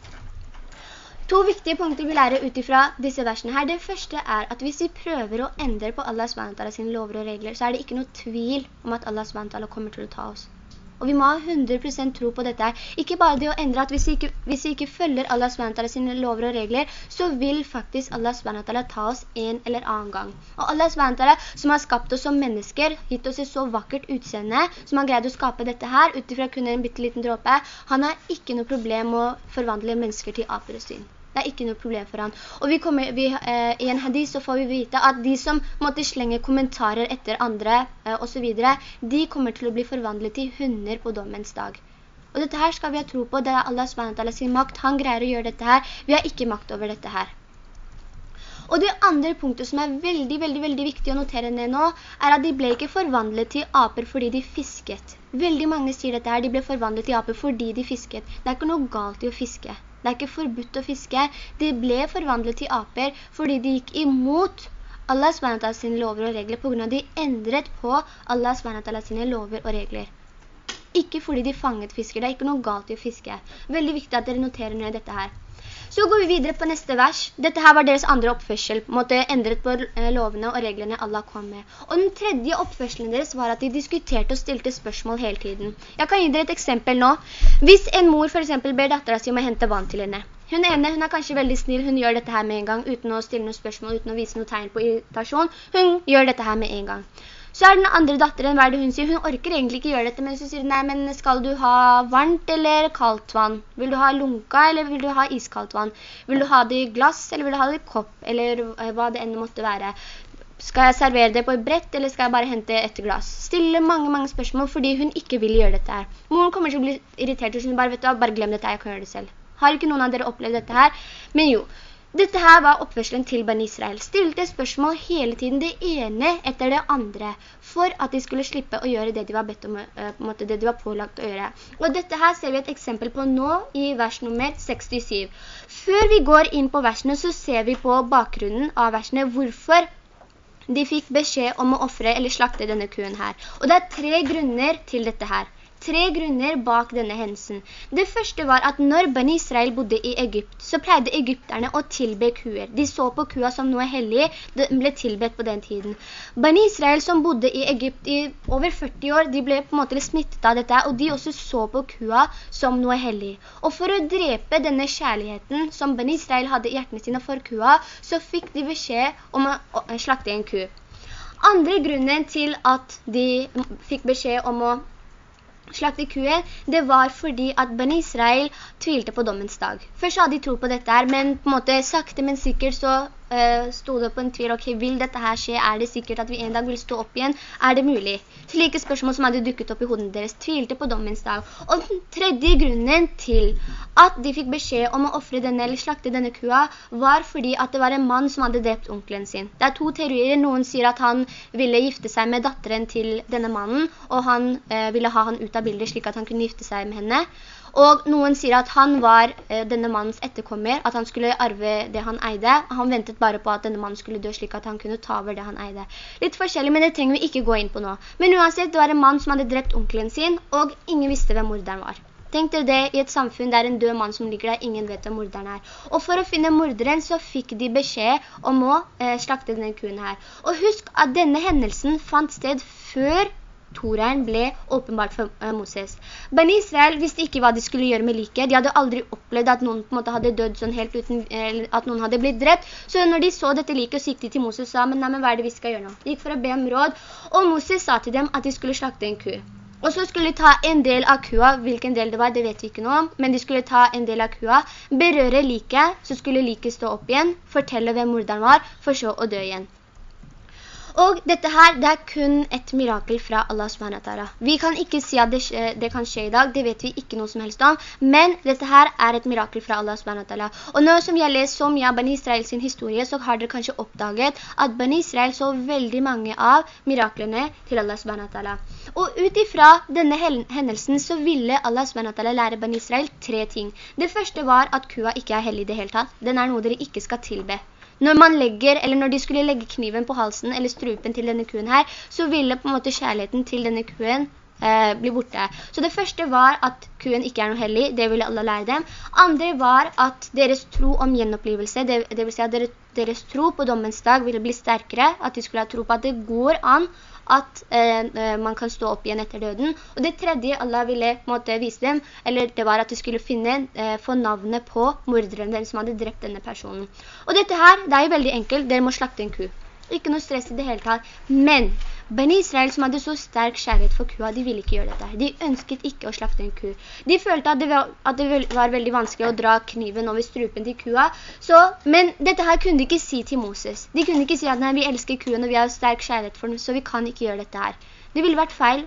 To viktige punkter vi lærer utifra disse versene her. Det første er at hvis vi prøver å endre på Allah SWT sine lover og regler, så er det ikke noe tvil om at Allah SWT kommer til å ta oss. Og vi må ha 100% tro på dette Ikke bare det å endre at hvis vi ikke, hvis vi ikke følger Allah SWT sine lover og regler, så vil faktisk Allah SWT ta oss en eller annen gang. Og Allah SWT som har skapt oss som mennesker, gitt oss et så vakkert utseende, som har greid å skape dette her, utifra kun en bitteliten dråpe, han har ikke noe problem med å forvandle mennesker til aper og svin. Det er ikke noe problem for han. Og vi kommer, vi, eh, i en hadith så får vi vite at de som måtte slenge kommentarer etter andre eh, og så videre, de kommer til å bli forvandlet til hunder på dommens dag. Og dette her skal vi ha tro på, det er Allah SWT sin makt, han greier å gjøre dette her, vi har ikke makt over dette her. Og det andre punktet som er veldig, veldig, veldig viktig å notere ned nå, er at de ble ikke forvandlet til aper fordi de fisket. Veldig mange sier dette her, de ble forvandlet til aper fordi de fisket. Det er ikke noe galt i å fiske. Det er ikke forbudt å fiske. De ble forvandlet til aper fordi de gikk imot Allah SWT sine lover og regler på grunn av de endret på Allah SWT sine lover og regler. Ikke fordi de fanget fisker, det er ikke noe galt i å fiske. Veldig viktig at dere noterer ned dette her. Så går vi videre på neste vers. Dette her var deres andre oppførsel, på en måte endret på eh, lovene og reglene Allah kom med. Og den tredje oppførselen deres var at de diskuterte og stilte spørsmål hele tiden. Jeg kan gi dere et eksempel nå. Hvis en mor for eksempel ber datteren sin om å hente vann til henne. Hun ene, hun er kanskje veldig snill, hun gjør dette her med en gang, uten å stille noen spørsmål, uten å vise noen tegn på irritasjon. Hun gjør dette her med en gang. Så er den andre datteren, hva er det hun sier? Hun orker egentlig ikke gjøre dette, men så sier nei, men skal du ha varmt eller kaldt vann? Vil du ha lunka eller vil du ha iskaldt vann? Vil du ha det i glass eller vil du ha det i kopp? Eller hva det enn måtte være. Skal jeg servere det på et brett, eller skal jeg bare hente et glass? Stille mange, mange spørsmål fordi hun ikke vil gjøre dette her. Moren kommer til å bli irritert, og hun bare, vet du, bare glem dette, jeg kan gjøre det selv. Har ikke noen av dere opplevd dette her? Men jo, dette her var oppførselen til Ben Israel. Stilte spørsmål hele tiden, det ene etter det andre, for at de skulle slippe å gjøre det de var, bedt om, måte, det de var pålagt å gjøre. Og dette her ser vi et eksempel på nå i vers nummer 67. Før vi går inn på versene, så ser vi på bakgrunnen av versene hvorfor de fikk beskjed om å offre eller slakte denne kuen her. Og det er tre grunner til dette her tre grunner bak denne hendelsen. Det første var at når Ben Israel bodde i Egypt, så pleide egypterne å tilbe kuer. De så på kua som noe hellig, det ble tilbedt på den tiden. Ben Israel som bodde i Egypt i over 40 år, de ble på en måte smittet av dette, og de også så på kua som noe hellig. Og for å drepe denne kjærligheten som Ben Israel hadde i hjertene sine for kua, så fikk de beskjed om å slakte en ku. Andre grunnen til at de fikk beskjed om å slakte kuen, det var fordi at Ben Israel tvilte på dommens dag. Først hadde de tro på dette her, men på en måte sakte, men sikkert så uh, stod det på en tvil, ok, vil dette her skje? Er det sikkert at vi en dag vil stå opp igjen? Er det mulig? Slike spørsmål som hadde dukket opp i hodene deres, tvilte på dommens dag. Og den tredje grunnen til at de fikk beskjed om å offre denne eller slakte denne kua, var fordi at det var en mann som hadde drept onkelen sin. Det er to teorier. Noen sier at han ville gifte seg med datteren til denne mannen, og han uh, ville ha han ut av bildet slik at han kunne gifte seg med henne. Og noen sier at han var eh, denne mannens etterkommer, at han skulle arve det han eide. Han ventet bare på at denne mannen skulle dø slik at han kunne ta over det han eide. Litt forskjellig, men det trenger vi ikke gå inn på nå. Men uansett, det var en mann som hadde drept onkelen sin, og ingen visste hvem morderen var. Tenk dere det i et samfunn der en død mann som ligger der, ingen vet hvem morderen er. Og for å finne morderen så fikk de beskjed om å eh, slakte denne kuen her. Og husk at denne hendelsen fant sted før Toraen ble åpenbart for uh, Moses. Ben Israel visste ikke hva de skulle gjøre med liket. De hadde aldri opplevd at noen på en måte hadde dødd sånn helt uten, at noen hadde blitt drept. Så når de så dette liket, så gikk de til Moses og sa, men, nei, men hva er det vi skal gjøre nå? De gikk for å be om råd, og Moses sa til dem at de skulle slakte en ku. Og så skulle de ta en del av kua, hvilken del det var, det vet vi ikke om, men de skulle ta en del av kua, berøre liket, så skulle liket stå opp igjen, fortelle hvem morderen var, for så å dø igjen. Og dette her, det er kun et mirakel fra Allah SWT. Vi kan ikke si at det, det, kan skje i dag, det vet vi ikke noe som helst om, men dette her er et mirakel fra Allah SWT. Og nå som jeg leser mye av Bani Israel sin historie, så har dere kanskje oppdaget at Bani Israel så veldig mange av miraklene til Allah SWT. Og utifra denne hendelsen så ville Allah SWT lære Bani Israel tre ting. Det første var at kua ikke er hellig i det hele tatt. Den er noe dere ikke skal tilbe. Når man legger, eller når de skulle legge kniven på halsen eller strupen til denne kuen her, så ville på en måte kjærligheten til denne kuen eh, bli borte. Så det første var at kuen ikke er noe hellig, det ville alle lære dem. Andre var at deres tro om gjenopplivelse, det, det vil si at deres, deres tro på dommens dag ville bli sterkere, at de skulle ha tro på at det går an at eh, eh, man kan stå opp igjen etter døden. Og det tredje Allah ville måtte vise dem, eller det var at de skulle finne, eh, få navnet på morderen, den som hadde drept denne personen. Og dette her, det er jo veldig enkelt, dere må slakte en ku. Ikke noe stress i det hele tatt. Men Ben Israel som hadde så sterk kjærlighet for kua, de ville ikke gjøre dette. De ønsket ikke å slakte en ku. De følte at det, var, at det var, veldig vanskelig å dra kniven over strupen til kua. Så, men dette her kunne de ikke si til Moses. De kunne ikke si at vi elsker kuen og vi har sterk kjærlighet for den, så vi kan ikke gjøre dette her. Det ville vært feil,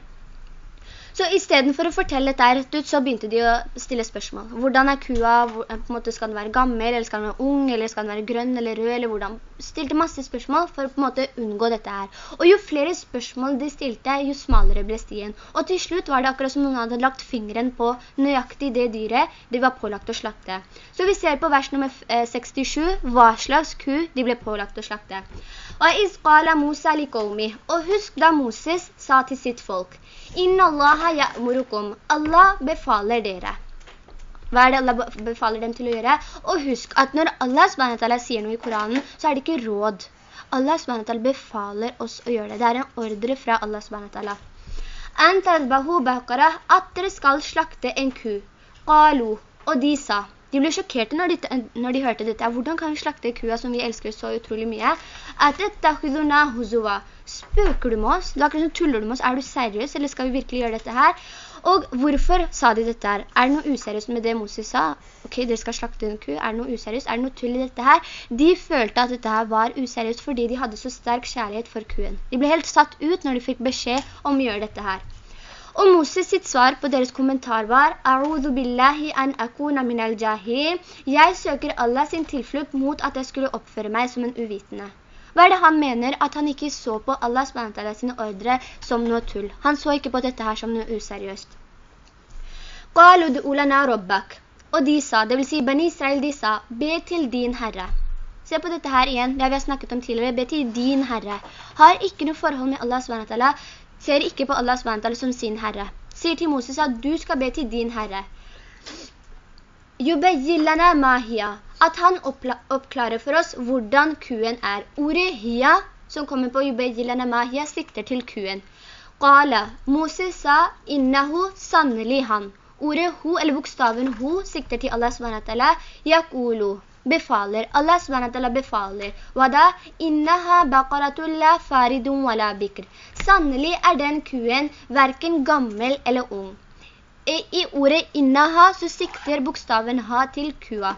så i stedet for å fortelle dette rett ut, så begynte de å stille spørsmål. Hvordan er kua? Eh, på en måte, skal den være gammel, eller skal den være ung, eller skal den være grønn, eller rød, eller hvordan? Stilte masse spørsmål for å på en måte unngå dette her. Og jo flere spørsmål de stilte, jo smalere ble stien. Og til slutt var det akkurat som noen hadde lagt fingeren på nøyaktig det dyret de var pålagt å slakte. Så vi ser på vers nummer 67, eh, hva slags ku de ble pålagt å slakte. Og husk da Moses sa til sitt folk, Inna allaha ya'murukum. Allah befaler dere. Hva er det Allah befaler dem til å gjøre? Og husk at når Allah SWT sier noe i Koranen, så er det ikke råd. Allah SWT befaler oss å gjøre det. Det er en ordre fra Allah SWT. Antadbahu bakara, at dere skal slakte en ku. Qalu, og de sa, de ble sjokkerte når de, når de hørte dette. Hvordan kan vi slakte kua som vi elsker så utrolig mye? Atettakhiduna huzuwa. Spøker du med oss? Det er akkurat som tuller du med oss. Er du seriøs, eller skal vi virkelig gjøre dette her? Og hvorfor sa de dette her? Er det noe useriøst med det Moses sa? Ok, dere skal slakte en ku. Er det noe useriøst? Er det noe tull i dette her? De følte at dette her var useriøst fordi de hadde så sterk kjærlighet for kuen. De ble helt satt ut når de fikk beskjed om å gjøre dette her. Og Moses sitt svar på deres kommentar var «A'udhu billahi an akuna min al-jahi, Jeg søker Allah sin tilflukt mot at jeg skulle oppføre meg som en uvitende. Hva er det han mener? At han ikke så på Allah SWT sine ordre som noe tull. Han så ikke på dette her som noe useriøst. Og de sa, det vil si Ben Israel, de sa, be til din Herre. Se på dette her igjen, det vi har snakket om tidligere, be til din Herre. Har ikke noe forhold med Allah SWT, ser ikke på Allah SWT som sin Herre. Sier til Moses at du skal be til din Herre. Yubayyillana mahia at han oppklarer for oss hvordan kuen er. Ordet «hiya» som kommer på Yubaydilana mahia, sikter til kuen. Qala, Moses sa, innahu, sannelig han. Ordet «hu» eller bokstaven «hu» sikter til Allah SWT. Yakulu, befaler, Allah SWT befaler, Wada innaha baqaratulla faridun wala bikr. Sannelig er den kuen hverken gammel eller ung. I, I ordet innaha så sikter bokstaven ha til kua.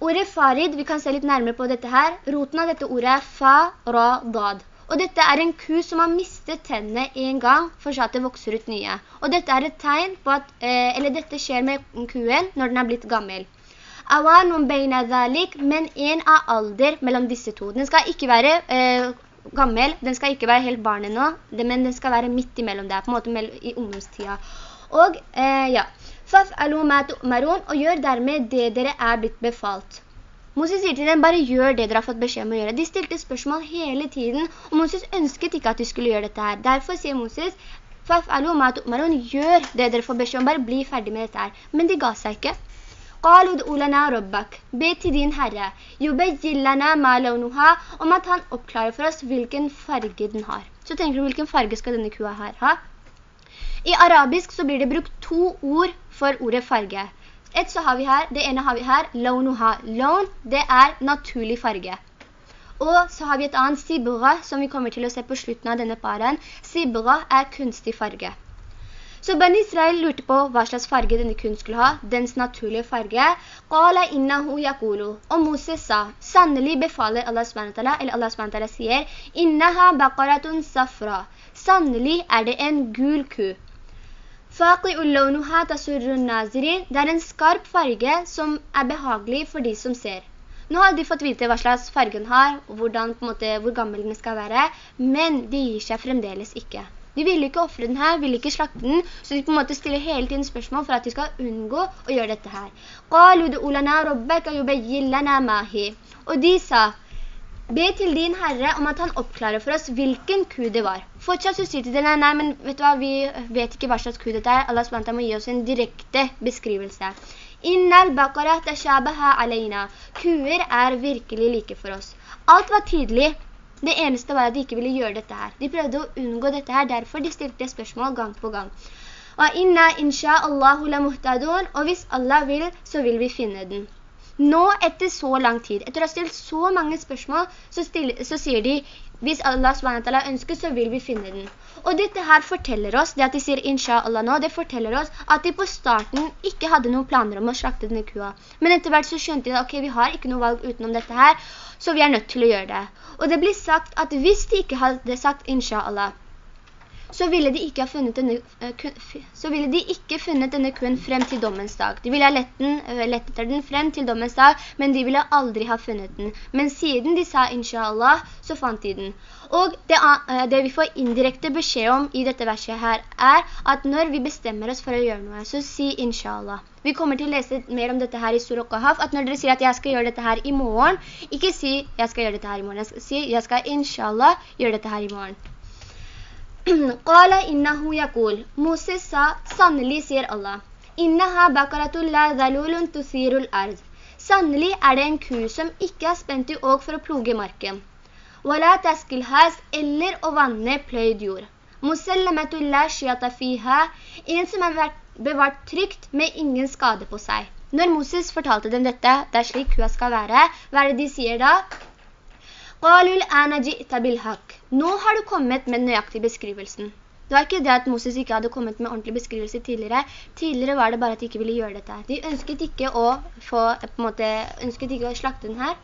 Ordet farid, vi kan se litt nærmere på dette her. Roten av dette ordet er fa, ra, dad. Og dette er en ku som har mistet tennene en gang, for så at det vokser ut nye. Og dette er et tegn på at, eh, eller dette skjer med kuen når den er blitt gammel. Awanun beina dhalik, men en av alder mellom disse to. Den skal ikke være eh, gammel, den skal ikke være helt barn ennå, men den skal være midt imellom der, på en måte i ungdomstida. Og eh, ja, og gjør dermed det dere er blitt befalt. Moses sier til dem, bare gjør det dere har fått beskjed om å gjøre. De stilte spørsmål hele tiden, og Moses ønsket ikke at de skulle gjøre dette her. Derfor sier Moses, gjør det dere får beskjed om, bare bli ferdig med dette her. Men de ga seg ikke. Be til din Herre, om at han oppklarer for oss hvilken farge den har. Så tenker du, hvilken farge skal denne kua her ha? I arabisk så blir det brukt to ord for ordet farge. Et så har vi her, det ene har vi her, launuha. Laun, det er naturlig farge. Og så har vi et annet sibra, som vi kommer til å se på slutten av denne paren. Sibra er kunstig farge. Så Ben Israel lurte på hva slags farge denne kunst skulle ha, dens naturlige farge. Qala innahu yakulu. Og Moses sa, sannelig befaler Allah SWT, eller Allah SWT sier, innaha baqaratun safra. Sannelig er det en gul ku. Det er en skarp farge som er behagelig for de som ser. Nå har de fått vite hva slags fargen har, og hvordan, måte, hvor gammel den skal være, men de gir seg fremdeles ikke. De ville ikke offre den her, ville ikke slakte den, så de på en måte stiller hele tiden spørsmål for at de skal unngå å gjøre dette her. Og de sa, Be til din Herre om at han oppklarer for oss hvilken ku det var. Fortsatt så sier de nei, nei, men vet du hva, vi vet ikke hva slags ku dette er. Allah SWT må gi oss en direkte beskrivelse. Innal bakara tashabaha alayna. Kuer er virkelig like for oss. Alt var tydelig. Det eneste var at de ikke ville gjøre dette her. De prøvde å unngå dette her, derfor de stilte spørsmål gang på gang. Og inna insha Allahu la muhtadun, og hvis Allah vil, så vil vi finne den. Nå, etter så lang tid, etter å ha stilt så mange spørsmål, så, stille, så sier de, hvis Allah SWT ønsker, så vil vi finne den. Og dette her forteller oss, det at de sier inshallah nå, det forteller oss at de på starten ikke hadde noen planer om å slakte denne kua. Men etter hvert så skjønte de, at ok, vi har ikke noe valg utenom dette her, så vi er nødt til å gjøre det. Og det blir sagt at hvis de ikke hadde sagt inshallah, så ville de ikke denne, eh, ville de ikke funnet denne kuen frem til dommens dag. De ville ha lett, den, eh, den frem til dommens dag, men de ville aldri ha funnet den. Men siden de sa inshallah, så fant de den. Og det, eh, det, vi får indirekte beskjed om i dette verset her, er at når vi bestemmer oss for å gjøre noe, så si inshallah. Vi kommer til å lese mer om dette her i Surah at når dere sier at jeg skal gjøre dette her i morgen, ikke si jeg skal gjøre dette her i morgen, jeg skal si jeg skal inshallah gjøre dette her i morgen. Qala innahu yakul. Moses sa, sannelig sier Allah. Innaha bakaratul la dhalulun tusirul ard. Sannelig er det en ku som ikke er spent i åk for å ploge marken. Wala taskil has eller å vanne pløyd jord. Musallamatul la shiata fiha. En som er bevart trygt med ingen skade på seg. Når Moses fortalte dem dette, det er slik kua skal være, hva er det de sier da? Nå har du kommet med den nøyaktige beskrivelsen. Det var ikke det at Moses ikke hadde kommet med ordentlig beskrivelse tidligere. Tidligere var det bare at de ikke ville gjøre dette. De ønsket ikke å få, måte, ønsket ikke å slakte den her.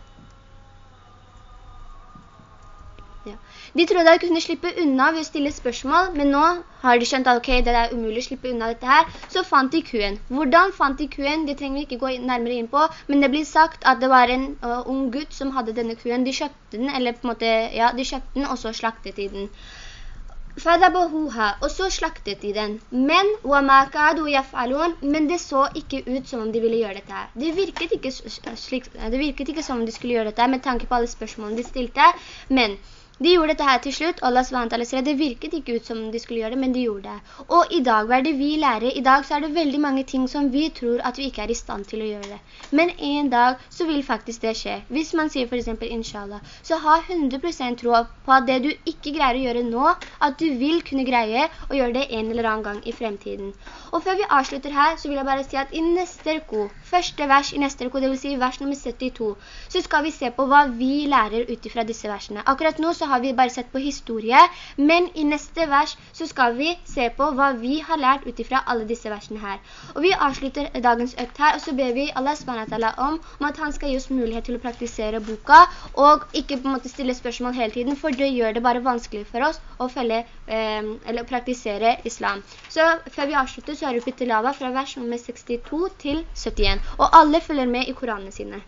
Ja. De trodde de kunne slippe unna ved å stille spørsmål, men nå har de skjønt at okay, det er umulig å slippe unna dette her. Så fant de kuen. Hvordan fant de kuen? Det trenger vi ikke gå nærmere inn på, men det blir sagt at det var en uh, ung gutt som hadde denne kuen. De kjøpte den, eller på en måte, ja, de kjøpte den, og så slaktet de den. Fadabahuha, og så slaktet de den. Men, men det så ikke ut som om de ville gjøre dette her. Det virket ikke, slik, det virket ikke som om de skulle gjøre dette med tanke på alle spørsmålene de stilte. Men, De gjorde dette her til slutt, Allah SWT det virket ikke ut som de skulle gjøre det, men de gjorde det. Og i dag, hva det vi lærer? I dag så er det veldig mange ting som vi tror at vi ikke er i stand til å gjøre det. Men en dag så vil faktisk det skje. Hvis man sier for eksempel inshallah, så ha 100% tro på at det du ikke greier å gjøre nå, at du vil kunne greie å gjøre det en eller annen gang i fremtiden. Og før vi avslutter her, så vil jeg bare si at i neste reko, første vers i neste reko, det vil si vers nummer 72, så skal vi se på hva vi lærer utifra disse versene. Akkurat nå så har vi bare sett på historie, men i neste vers så skal vi se på hva vi har lært utifra alle disse versene her. Og vi avslutter dagens økt her, og så ber vi Allah SWT om, om at han skal gi oss mulighet til å praktisere boka, og ikke på en måte stille spørsmål hele tiden, for det gjør det bare vanskelig for oss å følge, eh, eller praktisere islam. Så før vi avslutter, så har vi lava fra vers nummer 62 til 71, og alle følger med i Koranene sine.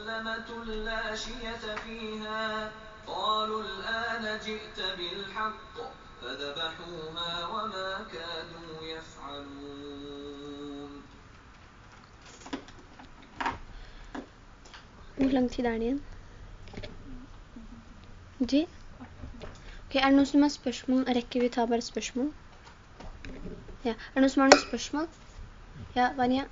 مسلمة لا شية فيها قالوا الآن جئت بالحق فذبحوها وما كانوا يفعلون Hvor lang tid er det igjen? G? Ok, er det noen som har spørsmål? Rekker vi ta bare spørsmål? Ja, er det noen som har noen spørsmål? Ja, Vanya?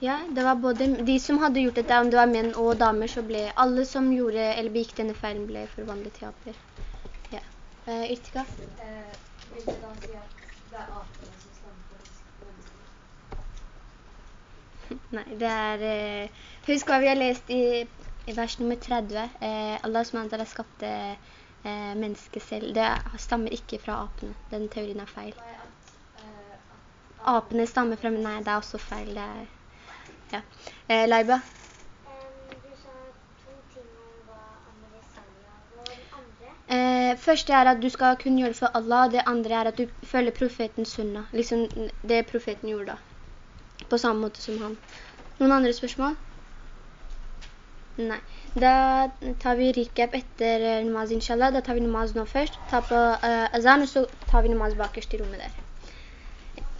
Ja, det var både de som hadde gjort dette, om det var menn og damer, så ble alle som gjorde, eller begikk denne feilen, ble forvandlet til aper. Ja. Uh, Irtika? Eh, vil du da si at det er apene som stammer for mennesker? Nei, det er... eh, husk hva vi har lest i i vers nummer 30, eh, Allah SWT skapte eh, mennesket selv. Det stammer ikke fra apene. Den teorien er feil. Eh, Apene stammer fra, nei, det er også feil. Det er, ja. Eh, Laiba? Du sa to ting om hva Salja og den andre. Eh, første er at du skal kun gjøre for Allah, det andre er at du følger profeten sunna. Liksom det profeten gjorde da. På samme måte som han. Noen andre spørsmål? Nei. Da tar vi recap etter eh, namaz, inshallah. Da tar vi namaz nå først. Ta på eh, azan, og så tar vi namaz bakerst i rommet der.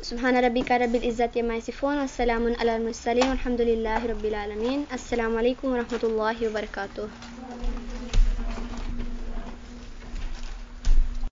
سبحان ربك رب العزة يما يصفون والسلام على المرسلين والحمد لله رب العالمين. السلام عليكم ورحمة الله وبركاته.